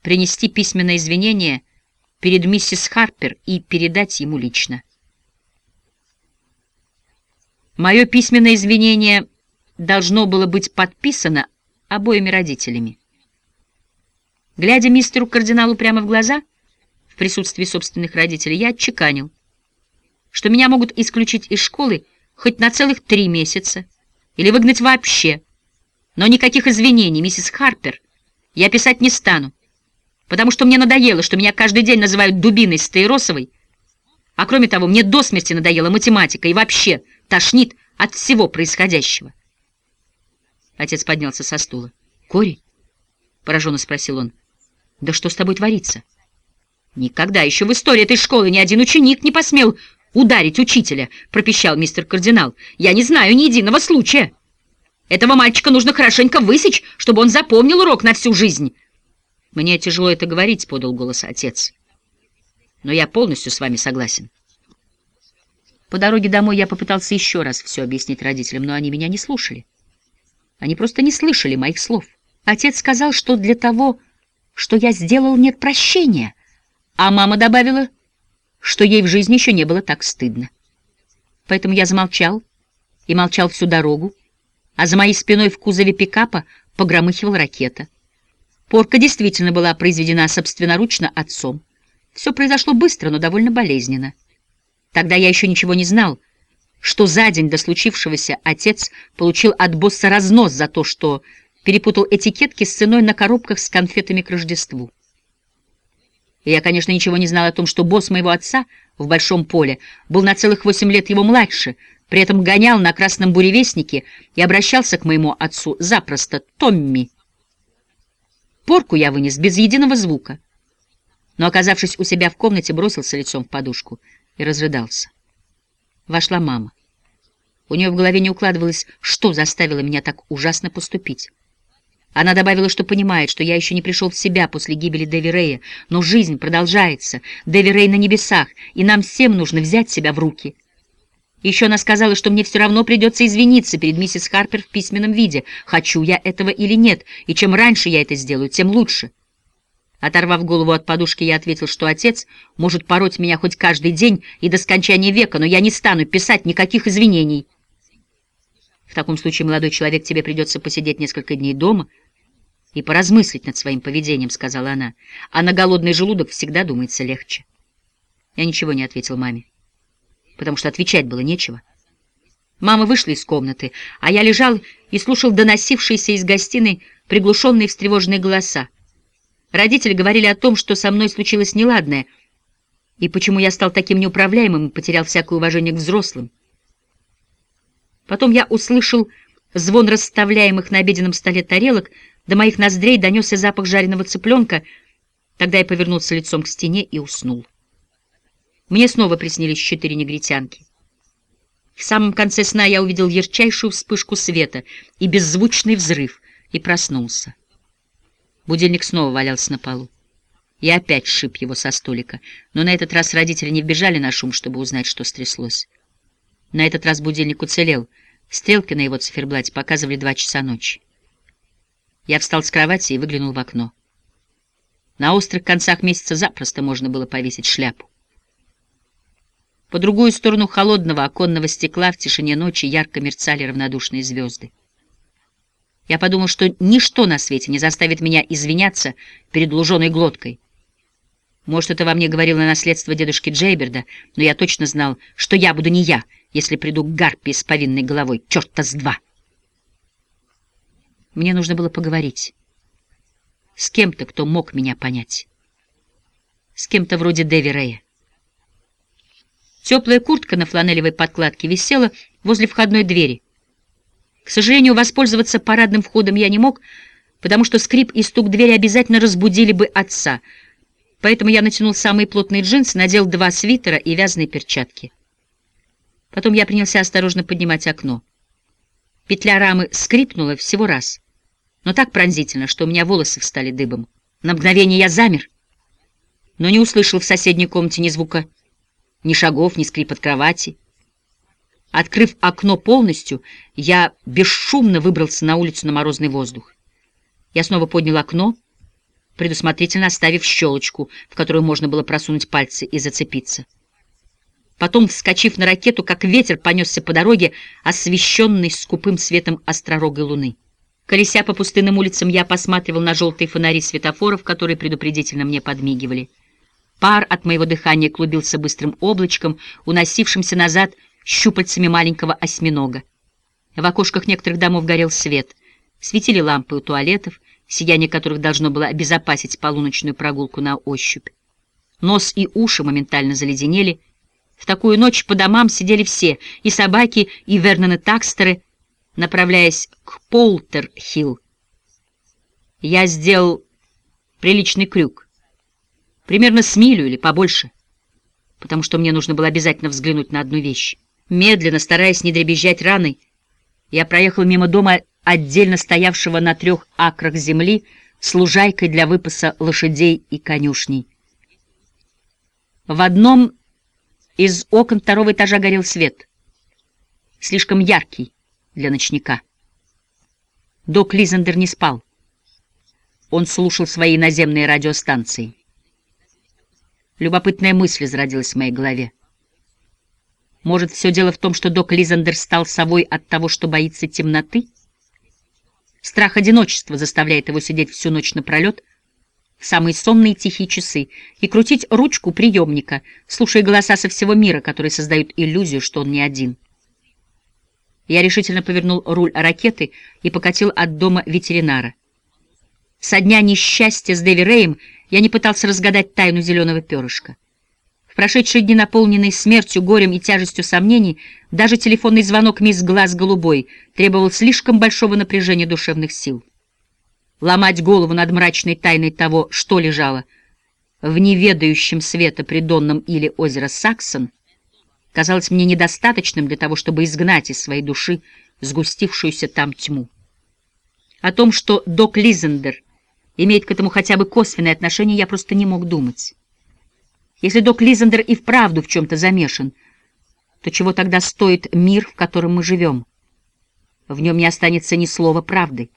принести письменное извинение перед миссис Харпер и передать ему лично. Мое письменное извинение должно было быть подписано обоими родителями. Глядя мистеру кардиналу прямо в глаза, в присутствии собственных родителей, я отчеканил, что меня могут исключить из школы хоть на целых три месяца или выгнать вообще, но никаких извинений, миссис Харпер, я писать не стану, потому что мне надоело, что меня каждый день называют дубиной Стаиросовой, а кроме того, мне до смерти надоела математика и вообще тошнит от всего происходящего. Отец поднялся со стула. «Кори?» — пораженно спросил он. «Да что с тобой творится?» «Никогда еще в истории этой школы ни один ученик не посмел ударить учителя», — пропищал мистер кардинал. «Я не знаю ни единого случая. Этого мальчика нужно хорошенько высечь, чтобы он запомнил урок на всю жизнь». «Мне тяжело это говорить», — подал голос отец. «Но я полностью с вами согласен». По дороге домой я попытался еще раз все объяснить родителям, но они меня не слушали. Они просто не слышали моих слов. Отец сказал, что для того, что я сделал, нет прощения, а мама добавила, что ей в жизни еще не было так стыдно. Поэтому я замолчал и молчал всю дорогу, а за моей спиной в кузове пикапа погромыхивала ракета. Порка действительно была произведена собственноручно отцом. Все произошло быстро, но довольно болезненно. Тогда я еще ничего не знал, что за день до случившегося отец получил от босса разнос за то, что перепутал этикетки с ценой на коробках с конфетами к Рождеству. И я, конечно, ничего не знал о том, что босс моего отца в Большом поле был на целых восемь лет его младше, при этом гонял на красном буревестнике и обращался к моему отцу запросто «Томми». Порку я вынес без единого звука, но, оказавшись у себя в комнате, бросился лицом в подушку и разрыдался. Вошла мама. У нее в голове не укладывалось, что заставило меня так ужасно поступить. Она добавила, что понимает, что я еще не пришел в себя после гибели Дэви Рэя, но жизнь продолжается, Дэви Рэй на небесах, и нам всем нужно взять себя в руки. Еще она сказала, что мне все равно придется извиниться перед миссис Харпер в письменном виде, хочу я этого или нет, и чем раньше я это сделаю, тем лучше. Оторвав голову от подушки, я ответил, что отец может пороть меня хоть каждый день и до скончания века, но я не стану писать никаких извинений. В таком случае, молодой человек, тебе придется посидеть несколько дней дома и поразмыслить над своим поведением, — сказала она, — а на голодный желудок всегда думается легче. Я ничего не ответил маме, потому что отвечать было нечего. Мама вышла из комнаты, а я лежал и слушал доносившиеся из гостиной приглушенные встревоженные голоса. Родители говорили о том, что со мной случилось неладное, и почему я стал таким неуправляемым и потерял всякое уважение к взрослым. Потом я услышал звон расставляемых на обеденном столе тарелок, до моих ноздрей донесся запах жареного цыпленка, тогда я повернулся лицом к стене и уснул. Мне снова приснились четыре негритянки. В самом конце сна я увидел ярчайшую вспышку света и беззвучный взрыв и проснулся. Будильник снова валялся на полу. Я опять шип его со столика, но на этот раз родители не вбежали на шум, чтобы узнать, что стряслось. На этот раз будильник уцелел. Стрелки на его циферблате показывали два часа ночи. Я встал с кровати и выглянул в окно. На острых концах месяца запросто можно было повесить шляпу. По другую сторону холодного оконного стекла в тишине ночи ярко мерцали равнодушные звезды. Я подумал, что ничто на свете не заставит меня извиняться перед луженой глоткой. Может, это во мне говорило наследство дедушки Джейберда, но я точно знал, что я буду не я, если приду к Гарпи с повинной головой. Черт-то с два! Мне нужно было поговорить. С кем-то, кто мог меня понять. С кем-то вроде Дэви Рэя. Теплая куртка на фланелевой подкладке висела возле входной двери. К сожалению, воспользоваться парадным входом я не мог, потому что скрип и стук двери обязательно разбудили бы отца. Поэтому я натянул самые плотные джинсы, надел два свитера и вязаные перчатки. Потом я принялся осторожно поднимать окно. Петля рамы скрипнула всего раз, но так пронзительно, что у меня волосы встали дыбом. На мгновение я замер, но не услышал в соседней комнате ни звука, ни шагов, ни скрипа кровати. Открыв окно полностью, я бесшумно выбрался на улицу на морозный воздух. Я снова поднял окно, предусмотрительно оставив щелочку, в которую можно было просунуть пальцы и зацепиться. Потом, вскочив на ракету, как ветер понесся по дороге, освещенной скупым светом остророгой луны. Колеся по пустынным улицам, я посматривал на желтые фонари светофоров, которые предупредительно мне подмигивали. Пар от моего дыхания клубился быстрым облачком, уносившимся назад щупальцами маленького осьминога. В окошках некоторых домов горел свет. Светили лампы у туалетов, сияние которых должно было обезопасить полуночную прогулку на ощупь. Нос и уши моментально заледенели. В такую ночь по домам сидели все, и собаки, и Верноны Такстеры, направляясь к Полтер-Хилл. Я сделал приличный крюк, примерно с милю или побольше, потому что мне нужно было обязательно взглянуть на одну вещь. Медленно, стараясь не дребезжать раной, я проехал мимо дома, отдельно стоявшего на трех акрах земли, с лужайкой для выпаса лошадей и конюшней. В одном из окон второго этажа горел свет, слишком яркий для ночника. Док Лизендер не спал. Он слушал свои наземные радиостанции. Любопытная мысль зародилась в моей голове. Может, все дело в том, что док Лизандер стал совой от того, что боится темноты? Страх одиночества заставляет его сидеть всю ночь напролет, в самые сонные тихие часы, и крутить ручку приемника, слушая голоса со всего мира, которые создают иллюзию, что он не один. Я решительно повернул руль ракеты и покатил от дома ветеринара. Со дня несчастья с Дэви Рэем я не пытался разгадать тайну зеленого перышка. В прошедшие дни, наполненные смертью, горем и тяжестью сомнений, даже телефонный звонок мисс Глаз Голубой требовал слишком большого напряжения душевных сил. Ломать голову над мрачной тайной того, что лежало в неведающем света придонном или озеро Саксон, казалось мне недостаточным для того, чтобы изгнать из своей души сгустившуюся там тьму. О том, что док Лизендер имеет к этому хотя бы косвенное отношение, я просто не мог думать. Если док Лизендер и вправду в чем-то замешан, то чего тогда стоит мир, в котором мы живем? В нем не останется ни слова правды.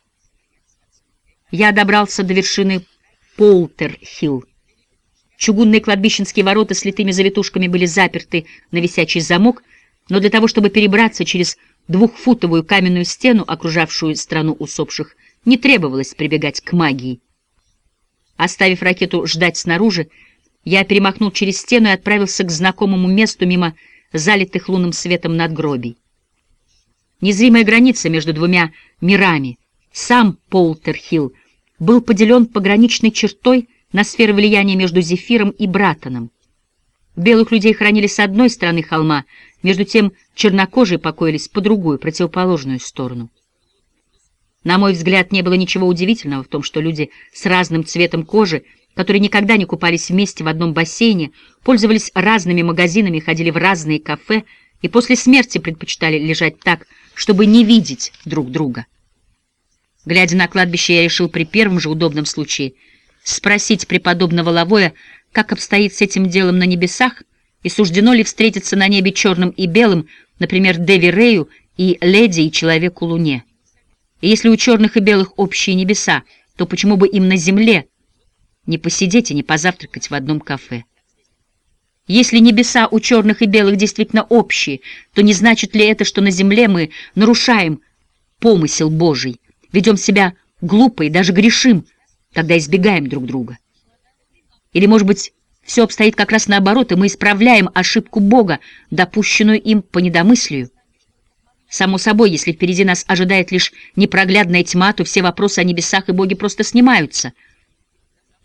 Я добрался до вершины Полтер-Хилл. Чугунные кладбищенские ворота с литыми завитушками были заперты на висячий замок, но для того, чтобы перебраться через двухфутовую каменную стену, окружавшую страну усопших, не требовалось прибегать к магии. Оставив ракету ждать снаружи, я перемахнул через стену и отправился к знакомому месту мимо залитых лунным светом надгробий. Незримая граница между двумя мирами, сам Полтерхилл, был поделен пограничной чертой на сферы влияния между Зефиром и Братоном. Белых людей хранили с одной стороны холма, между тем чернокожие покоились по другую, противоположную сторону. На мой взгляд, не было ничего удивительного в том, что люди с разным цветом кожи которые никогда не купались вместе в одном бассейне, пользовались разными магазинами, ходили в разные кафе и после смерти предпочитали лежать так, чтобы не видеть друг друга. Глядя на кладбище, я решил при первом же удобном случае спросить преподобного Лавоя, как обстоит с этим делом на небесах, и суждено ли встретиться на небе черным и белым, например, Деви Рею и Леди и Человеку Луне. И если у черных и белых общие небеса, то почему бы им на земле не посидеть и не позавтракать в одном кафе. Если небеса у черных и белых действительно общие, то не значит ли это, что на земле мы нарушаем помысел Божий, ведем себя глупо и даже грешим, когда избегаем друг друга? Или, может быть, все обстоит как раз наоборот, и мы исправляем ошибку Бога, допущенную им по недомыслию? Само собой, если впереди нас ожидает лишь непроглядная тьма, то все вопросы о небесах и Боге просто снимаются —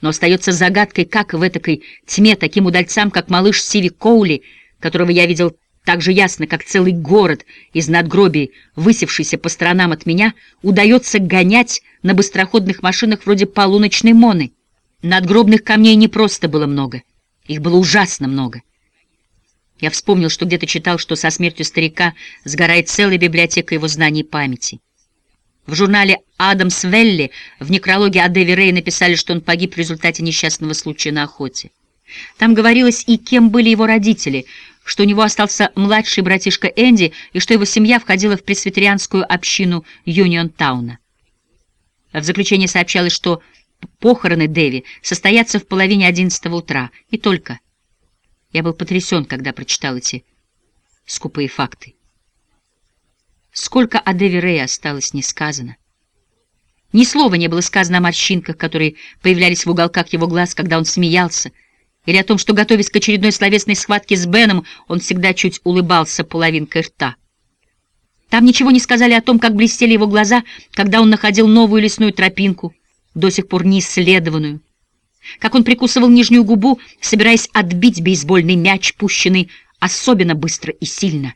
но остается загадкой, как в этой тьме таким удальцам, как малыш Сиви Коули, которого я видел так же ясно, как целый город из надгробий, высевшийся по сторонам от меня, удается гонять на быстроходных машинах вроде полуночной моны. Надгробных камней не просто было много, их было ужасно много. Я вспомнил, что где-то читал, что со смертью старика сгорает целая библиотека его знаний и памяти. В журнале «Адамс Велли» в некрологе о Дэви Рэй написали, что он погиб в результате несчастного случая на охоте. Там говорилось и кем были его родители, что у него остался младший братишка Энди и что его семья входила в пресвитерианскую общину Юнион-тауна. В заключение сообщалось, что похороны Дэви состоятся в половине одиннадцатого утра, и только. Я был потрясен, когда прочитал эти скупые факты. Сколько о Дэви Рэе осталось не сказано. Ни слова не было сказано о морщинках, которые появлялись в уголках его глаз, когда он смеялся, или о том, что, готовясь к очередной словесной схватке с Беном, он всегда чуть улыбался половинкой рта. Там ничего не сказали о том, как блестели его глаза, когда он находил новую лесную тропинку, до сих пор не исследованную, как он прикусывал нижнюю губу, собираясь отбить бейсбольный мяч, пущенный особенно быстро и сильно.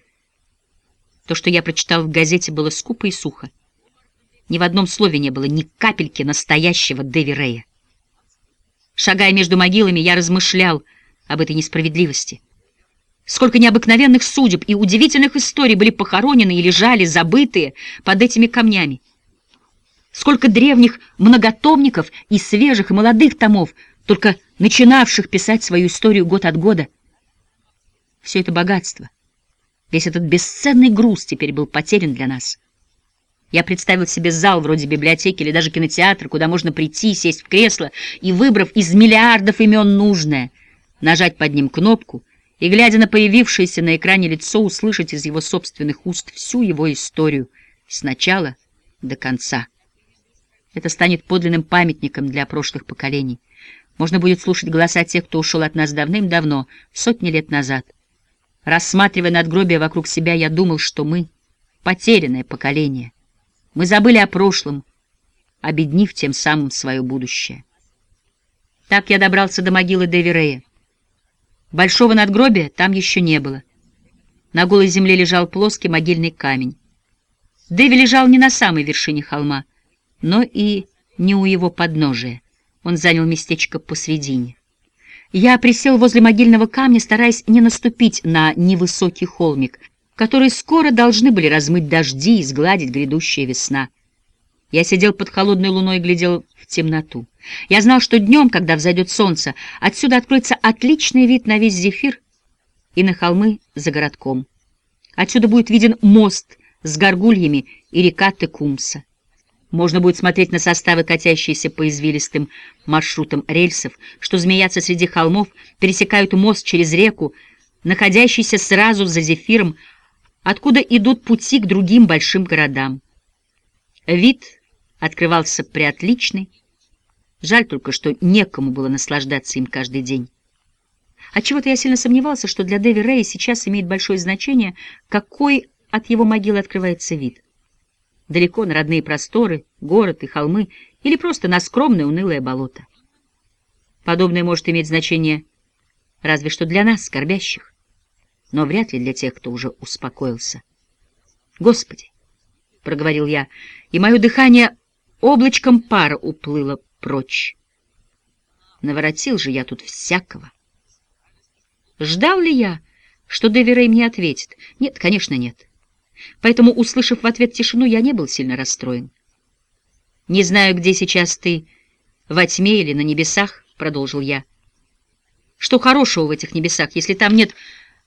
То, что я прочитал в газете, было скупо и сухо. Ни в одном слове не было ни капельки настоящего Дэви Рэя. Шагая между могилами, я размышлял об этой несправедливости. Сколько необыкновенных судеб и удивительных историй были похоронены и лежали, забытые под этими камнями. Сколько древних многотомников и свежих и молодых томов, только начинавших писать свою историю год от года. Все это богатство, весь этот бесценный груз теперь был потерян для нас. Я представил себе зал вроде библиотеки или даже кинотеатра, куда можно прийти, сесть в кресло и, выбрав из миллиардов имен нужное, нажать под ним кнопку и, глядя на появившееся на экране лицо, услышать из его собственных уст всю его историю с начала до конца. Это станет подлинным памятником для прошлых поколений. Можно будет слушать голоса тех, кто ушел от нас давным-давно, сотни лет назад. Рассматривая надгробия вокруг себя, я думал, что мы — потерянное поколение. Мы забыли о прошлом, обеднив тем самым свое будущее. Так я добрался до могилы Дэви. Большого надгробия там еще не было. На голой земле лежал плоский могильный камень. Дэви лежал не на самой вершине холма, но и не у его подножия. Он занял местечко посредине. Я присел возле могильного камня, стараясь не наступить на невысокий холмик — которые скоро должны были размыть дожди и сгладить грядущая весна. Я сидел под холодной луной и глядел в темноту. Я знал, что днем, когда взойдет солнце, отсюда откроется отличный вид на весь зефир и на холмы за городком. Отсюда будет виден мост с горгульями и река Текумса. Можно будет смотреть на составы, катящиеся по извилистым маршрутам рельсов, что змеятся среди холмов, пересекают мост через реку, находящийся сразу за зефиром, откуда идут пути к другим большим городам. Вид открывался приотличный. Жаль только, что некому было наслаждаться им каждый день. Отчего-то я сильно сомневался, что для Дэви Рэя сейчас имеет большое значение, какой от его могилы открывается вид. Далеко на родные просторы, город и холмы, или просто на скромное унылое болото. Подобное может иметь значение разве что для нас, скорбящих но вряд ли для тех, кто уже успокоился. «Господи!» — проговорил я, и мое дыхание облачком пара уплыло прочь. Наворотил же я тут всякого. Ждал ли я, что Дэви Рэй мне ответит? Нет, конечно, нет. Поэтому, услышав в ответ тишину, я не был сильно расстроен. «Не знаю, где сейчас ты, во тьме или на небесах», — продолжил я. «Что хорошего в этих небесах, если там нет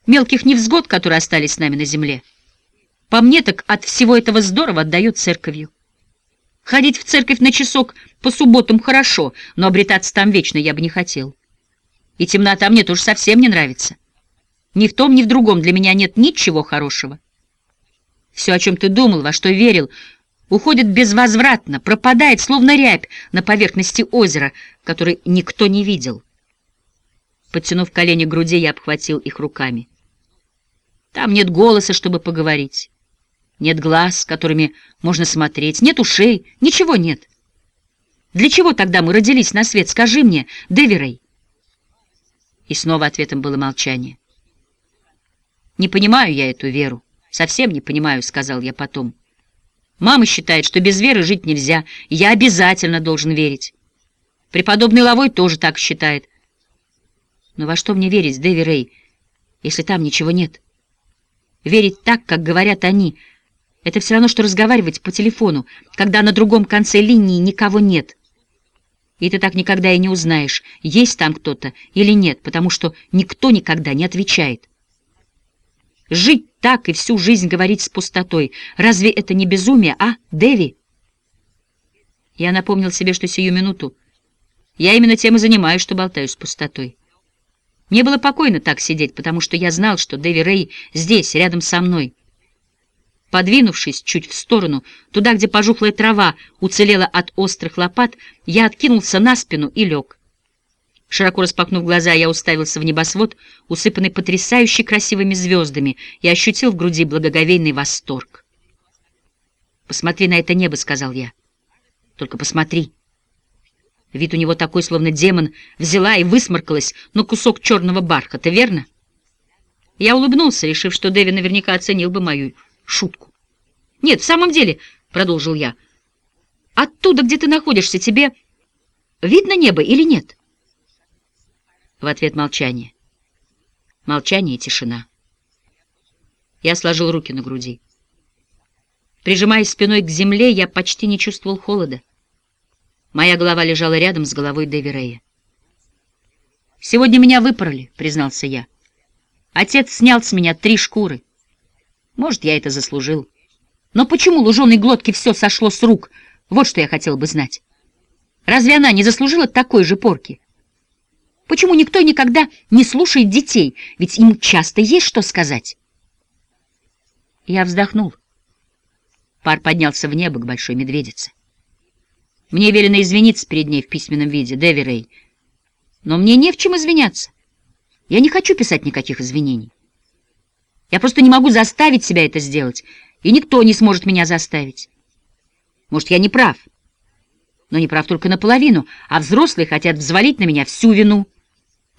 мелких невзгод, которые остались с нами на земле. По мне так от всего этого здорово отдает церковью. Ходить в церковь на часок по субботам хорошо, но обретаться там вечно я бы не хотел. И темнота мне тоже совсем не нравится. Ни в том, ни в другом для меня нет ничего хорошего. Все, о чем ты думал, во что верил, уходит безвозвратно, пропадает, словно рябь на поверхности озера, который никто не видел. Подтянув колени к груди, я обхватил их руками. Там нет голоса, чтобы поговорить. Нет глаз, которыми можно смотреть. Нет ушей. Ничего нет. Для чего тогда мы родились на свет? Скажи мне, Деверей. И снова ответом было молчание. Не понимаю я эту веру. Совсем не понимаю, — сказал я потом. Мама считает, что без веры жить нельзя, и я обязательно должен верить. Преподобный Лавой тоже так считает. Но во что мне верить, Дэви Рэй, если там ничего нет? Верить так, как говорят они, это все равно, что разговаривать по телефону, когда на другом конце линии никого нет. И ты так никогда и не узнаешь, есть там кто-то или нет, потому что никто никогда не отвечает. Жить так и всю жизнь говорить с пустотой. Разве это не безумие, а, Дэви? Я напомнил себе, что сию минуту я именно тем и занимаюсь, что болтаю с пустотой. Мне было покойно так сидеть, потому что я знал, что Дэви Рэй здесь, рядом со мной. Подвинувшись чуть в сторону, туда, где пожухлая трава уцелела от острых лопат, я откинулся на спину и лег. Широко распахнув глаза, я уставился в небосвод, усыпанный потрясающе красивыми звездами, и ощутил в груди благоговейный восторг. «Посмотри на это небо», — сказал я. «Только посмотри». Вид у него такой, словно демон взяла и высморкалась на кусок черного бархата, верно? Я улыбнулся, решив, что Дэви наверняка оценил бы мою шутку. «Нет, в самом деле», — продолжил я, — «оттуда, где ты находишься, тебе видно небо или нет?» В ответ молчание. Молчание и тишина. Я сложил руки на груди. Прижимаясь спиной к земле, я почти не чувствовал холода. Моя голова лежала рядом с головой Дэви Рэя. «Сегодня меня выпороли», — признался я. «Отец снял с меня три шкуры. Может, я это заслужил. Но почему луженой глотке все сошло с рук? Вот что я хотел бы знать. Разве она не заслужила такой же порки?» Почему никто никогда не слушает детей? Ведь им часто есть что сказать. Я вздохнул. Пар поднялся в небо к большой медведице. Мне велено извиниться перед ней в письменном виде, Дэви Рэй. Но мне не в чем извиняться. Я не хочу писать никаких извинений. Я просто не могу заставить себя это сделать, и никто не сможет меня заставить. Может, я не прав, но не прав только наполовину, а взрослые хотят взвалить на меня всю вину.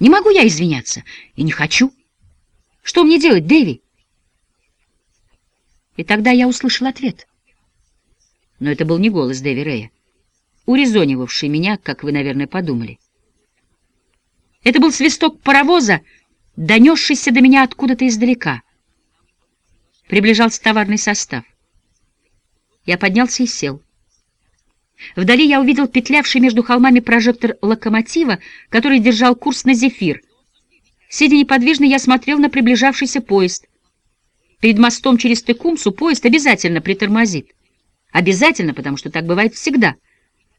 Не могу я извиняться и не хочу. Что мне делать, Дэви? И тогда я услышал ответ. Но это был не голос Дэви Рэя, урезонивавший меня, как вы, наверное, подумали. Это был свисток паровоза, донесшийся до меня откуда-то издалека. Приближался товарный состав. Я поднялся и сел. Вдали я увидел петлявший между холмами прожектор локомотива, который держал курс на Зефир. Сидя неподвижно, я смотрел на приближавшийся поезд. Перед мостом через Текумсу поезд обязательно притормозит. Обязательно, потому что так бывает всегда.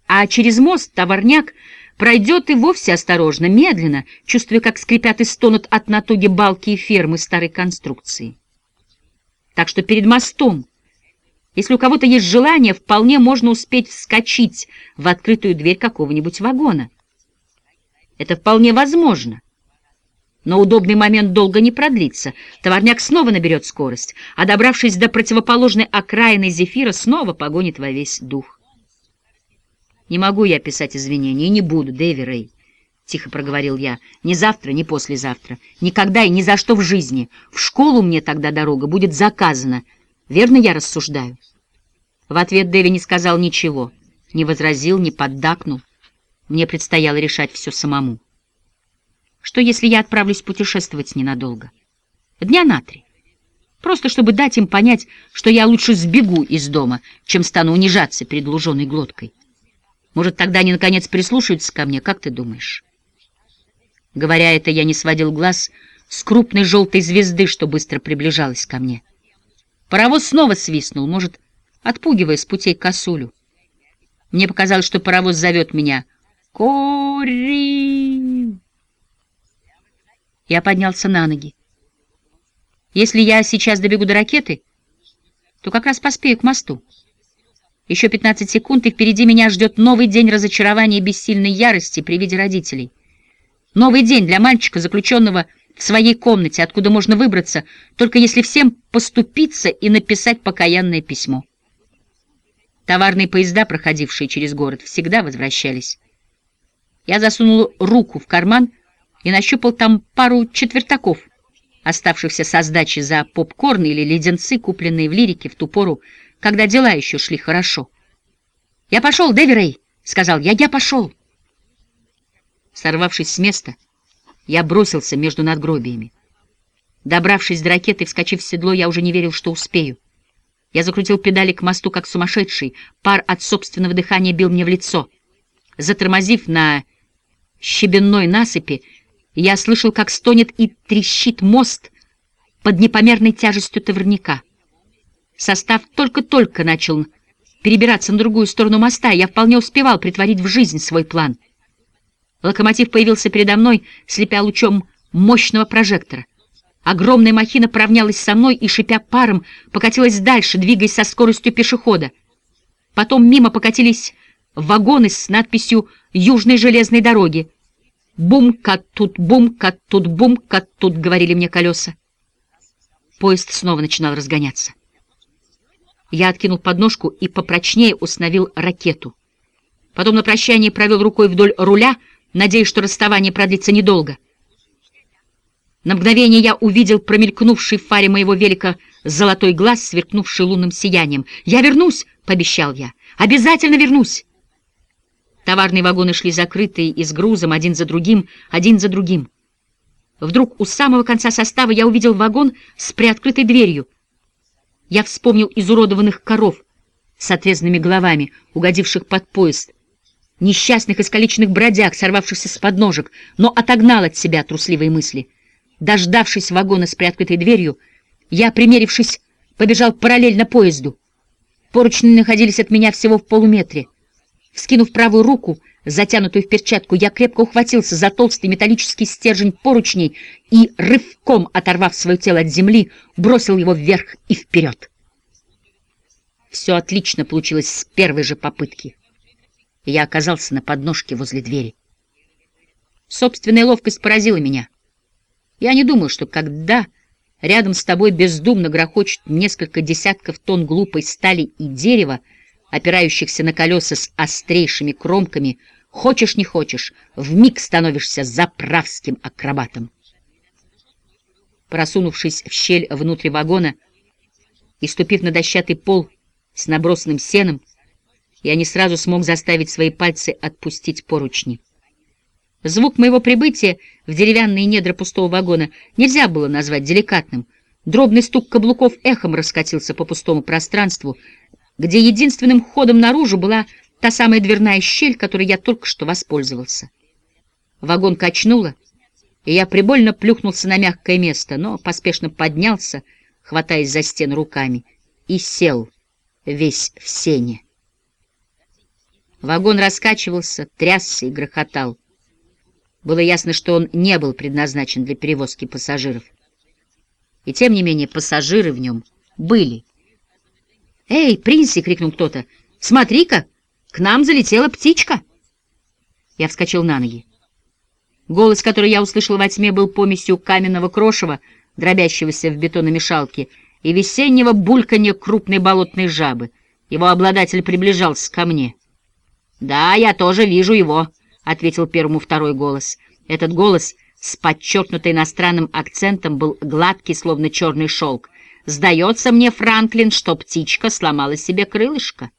А через мост товарняк пройдет и вовсе осторожно, медленно, чувствуя, как скрипят и стонут от натуги балки и фермы старой конструкции. Так что перед мостом если у кого-то есть желание, вполне можно успеть вскочить в открытую дверь какого-нибудь вагона. Это вполне возможно. Но удобный момент долго не продлится. Товарняк снова наберет скорость, а добравшись до противоположной окраины Зефира, снова погонит во весь дух. «Не могу я писать извинения, и не буду, Дэви Рэй», — тихо проговорил я. «Ни завтра, ни послезавтра. Никогда и ни за что в жизни. В школу мне тогда дорога будет заказана». Верно я рассуждаю? В ответ Дэви не сказал ничего, не возразил, не поддакнул. Мне предстояло решать все самому. Что, если я отправлюсь путешествовать ненадолго? Дня на три. Просто чтобы дать им понять, что я лучше сбегу из дома, чем стану унижаться перед луженой глоткой. Может, тогда они, наконец, прислушаются ко мне, как ты думаешь? Говоря это, я не сводил глаз с крупной желтой звезды, что быстро приближалась ко мне. Паровоз снова свистнул, может, отпугивая с путей косулю. Мне показалось, что паровоз зовет меня. «Кори!» Я поднялся на ноги. Если я сейчас добегу до ракеты, то как раз поспею к мосту. Еще 15 секунд, и впереди меня ждет новый день разочарования и бессильной ярости при виде родителей. Новый день для мальчика, заключенного в своей комнате, откуда можно выбраться, только если всем поступиться и написать покаянное письмо. Товарные поезда, проходившие через город, всегда возвращались. Я засунул руку в карман и нащупал там пару четвертаков, оставшихся со сдачи за попкорн или леденцы, купленные в лирике в ту пору, когда дела еще шли хорошо. «Я пошел, Дэви Рэй!» — сказал я. «Я пошел!» Сорвавшись с места, я бросился между надгробиями. Добравшись до ракеты вскочив в седло, я уже не верил, что успею. Я закрутил педали к мосту, как сумасшедший. Пар от собственного дыхания бил мне в лицо. Затормозив на щебенной насыпи, я слышал, как стонет и трещит мост под непомерной тяжестью товарняка. Состав только-только начал перебираться на другую сторону моста, и я вполне успевал притворить в жизнь свой план. Локомотив появился передо мной, слепя лучом мощного прожектора. Огромная махина поравнялась со мной и, шипя паром, покатилась дальше, двигаясь со скоростью пешехода. Потом мимо покатились вагоны с надписью «Южной железной дороги». «Бум-кат тут, бум-кат тут, бум-кат тут», — говорили мне колеса. Поезд снова начинал разгоняться. Я откинул подножку и попрочнее установил ракету. Потом на прощание провел рукой вдоль руля, надеясь, что расставание продлится недолго. На мгновение я увидел промелькнувший в фаре моего велика золотой глаз, сверкнувший лунным сиянием. «Я вернусь!» — пообещал я. «Обязательно вернусь!» Товарные вагоны шли закрытые и с грузом, один за другим, один за другим. Вдруг у самого конца состава я увидел вагон с приоткрытой дверью. Я вспомнил изуродованных коров с отрезанными головами, угодивших под поезд, несчастных искалеченных бродяг, сорвавшихся с подножек, но отогнал от себя трусливые мысли — Дождавшись вагона с приоткрытой дверью, я, примерившись, побежал параллельно поезду. Поручни находились от меня всего в полуметре. Вскинув правую руку, затянутую в перчатку, я крепко ухватился за толстый металлический стержень поручней и, рывком оторвав свое тело от земли, бросил его вверх и вперед. Все отлично получилось с первой же попытки. Я оказался на подножке возле двери. Собственная ловкость поразила меня. Я не думал, что когда рядом с тобой бездумно грохочет несколько десятков тонн глупой стали и дерева, опирающихся на колеса с острейшими кромками, хочешь не хочешь, вмиг становишься заправским акробатом. Просунувшись в щель внутри вагона и ступив на дощатый пол с набросанным сеном, я не сразу смог заставить свои пальцы отпустить поручни. Звук моего прибытия в деревянные недра пустого вагона нельзя было назвать деликатным. Дробный стук каблуков эхом раскатился по пустому пространству, где единственным ходом наружу была та самая дверная щель, которой я только что воспользовался. Вагон качнуло, и я прибольно плюхнулся на мягкое место, но поспешно поднялся, хватаясь за стену руками, и сел весь в сене. Вагон раскачивался, трясся и грохотал. Было ясно, что он не был предназначен для перевозки пассажиров. И тем не менее пассажиры в нем были. «Эй, Принси!» — крикнул кто-то. «Смотри-ка, к нам залетела птичка!» Я вскочил на ноги. Голос, который я услышал во тьме, был помесью каменного крошева, дробящегося в бетономешалке, и весеннего бульканья крупной болотной жабы. Его обладатель приближался ко мне. «Да, я тоже вижу его», — ответил первому второй голос. Этот голос с подчеркнутой иностранным акцентом был гладкий, словно черный шелк. «Сдается мне, Франклин, что птичка сломала себе крылышко».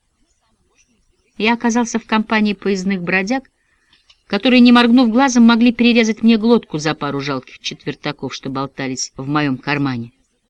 Я оказался в компании поездных бродяг, которые, не моргнув глазом, могли перерезать мне глотку за пару жалких четвертаков, что болтались в моем кармане.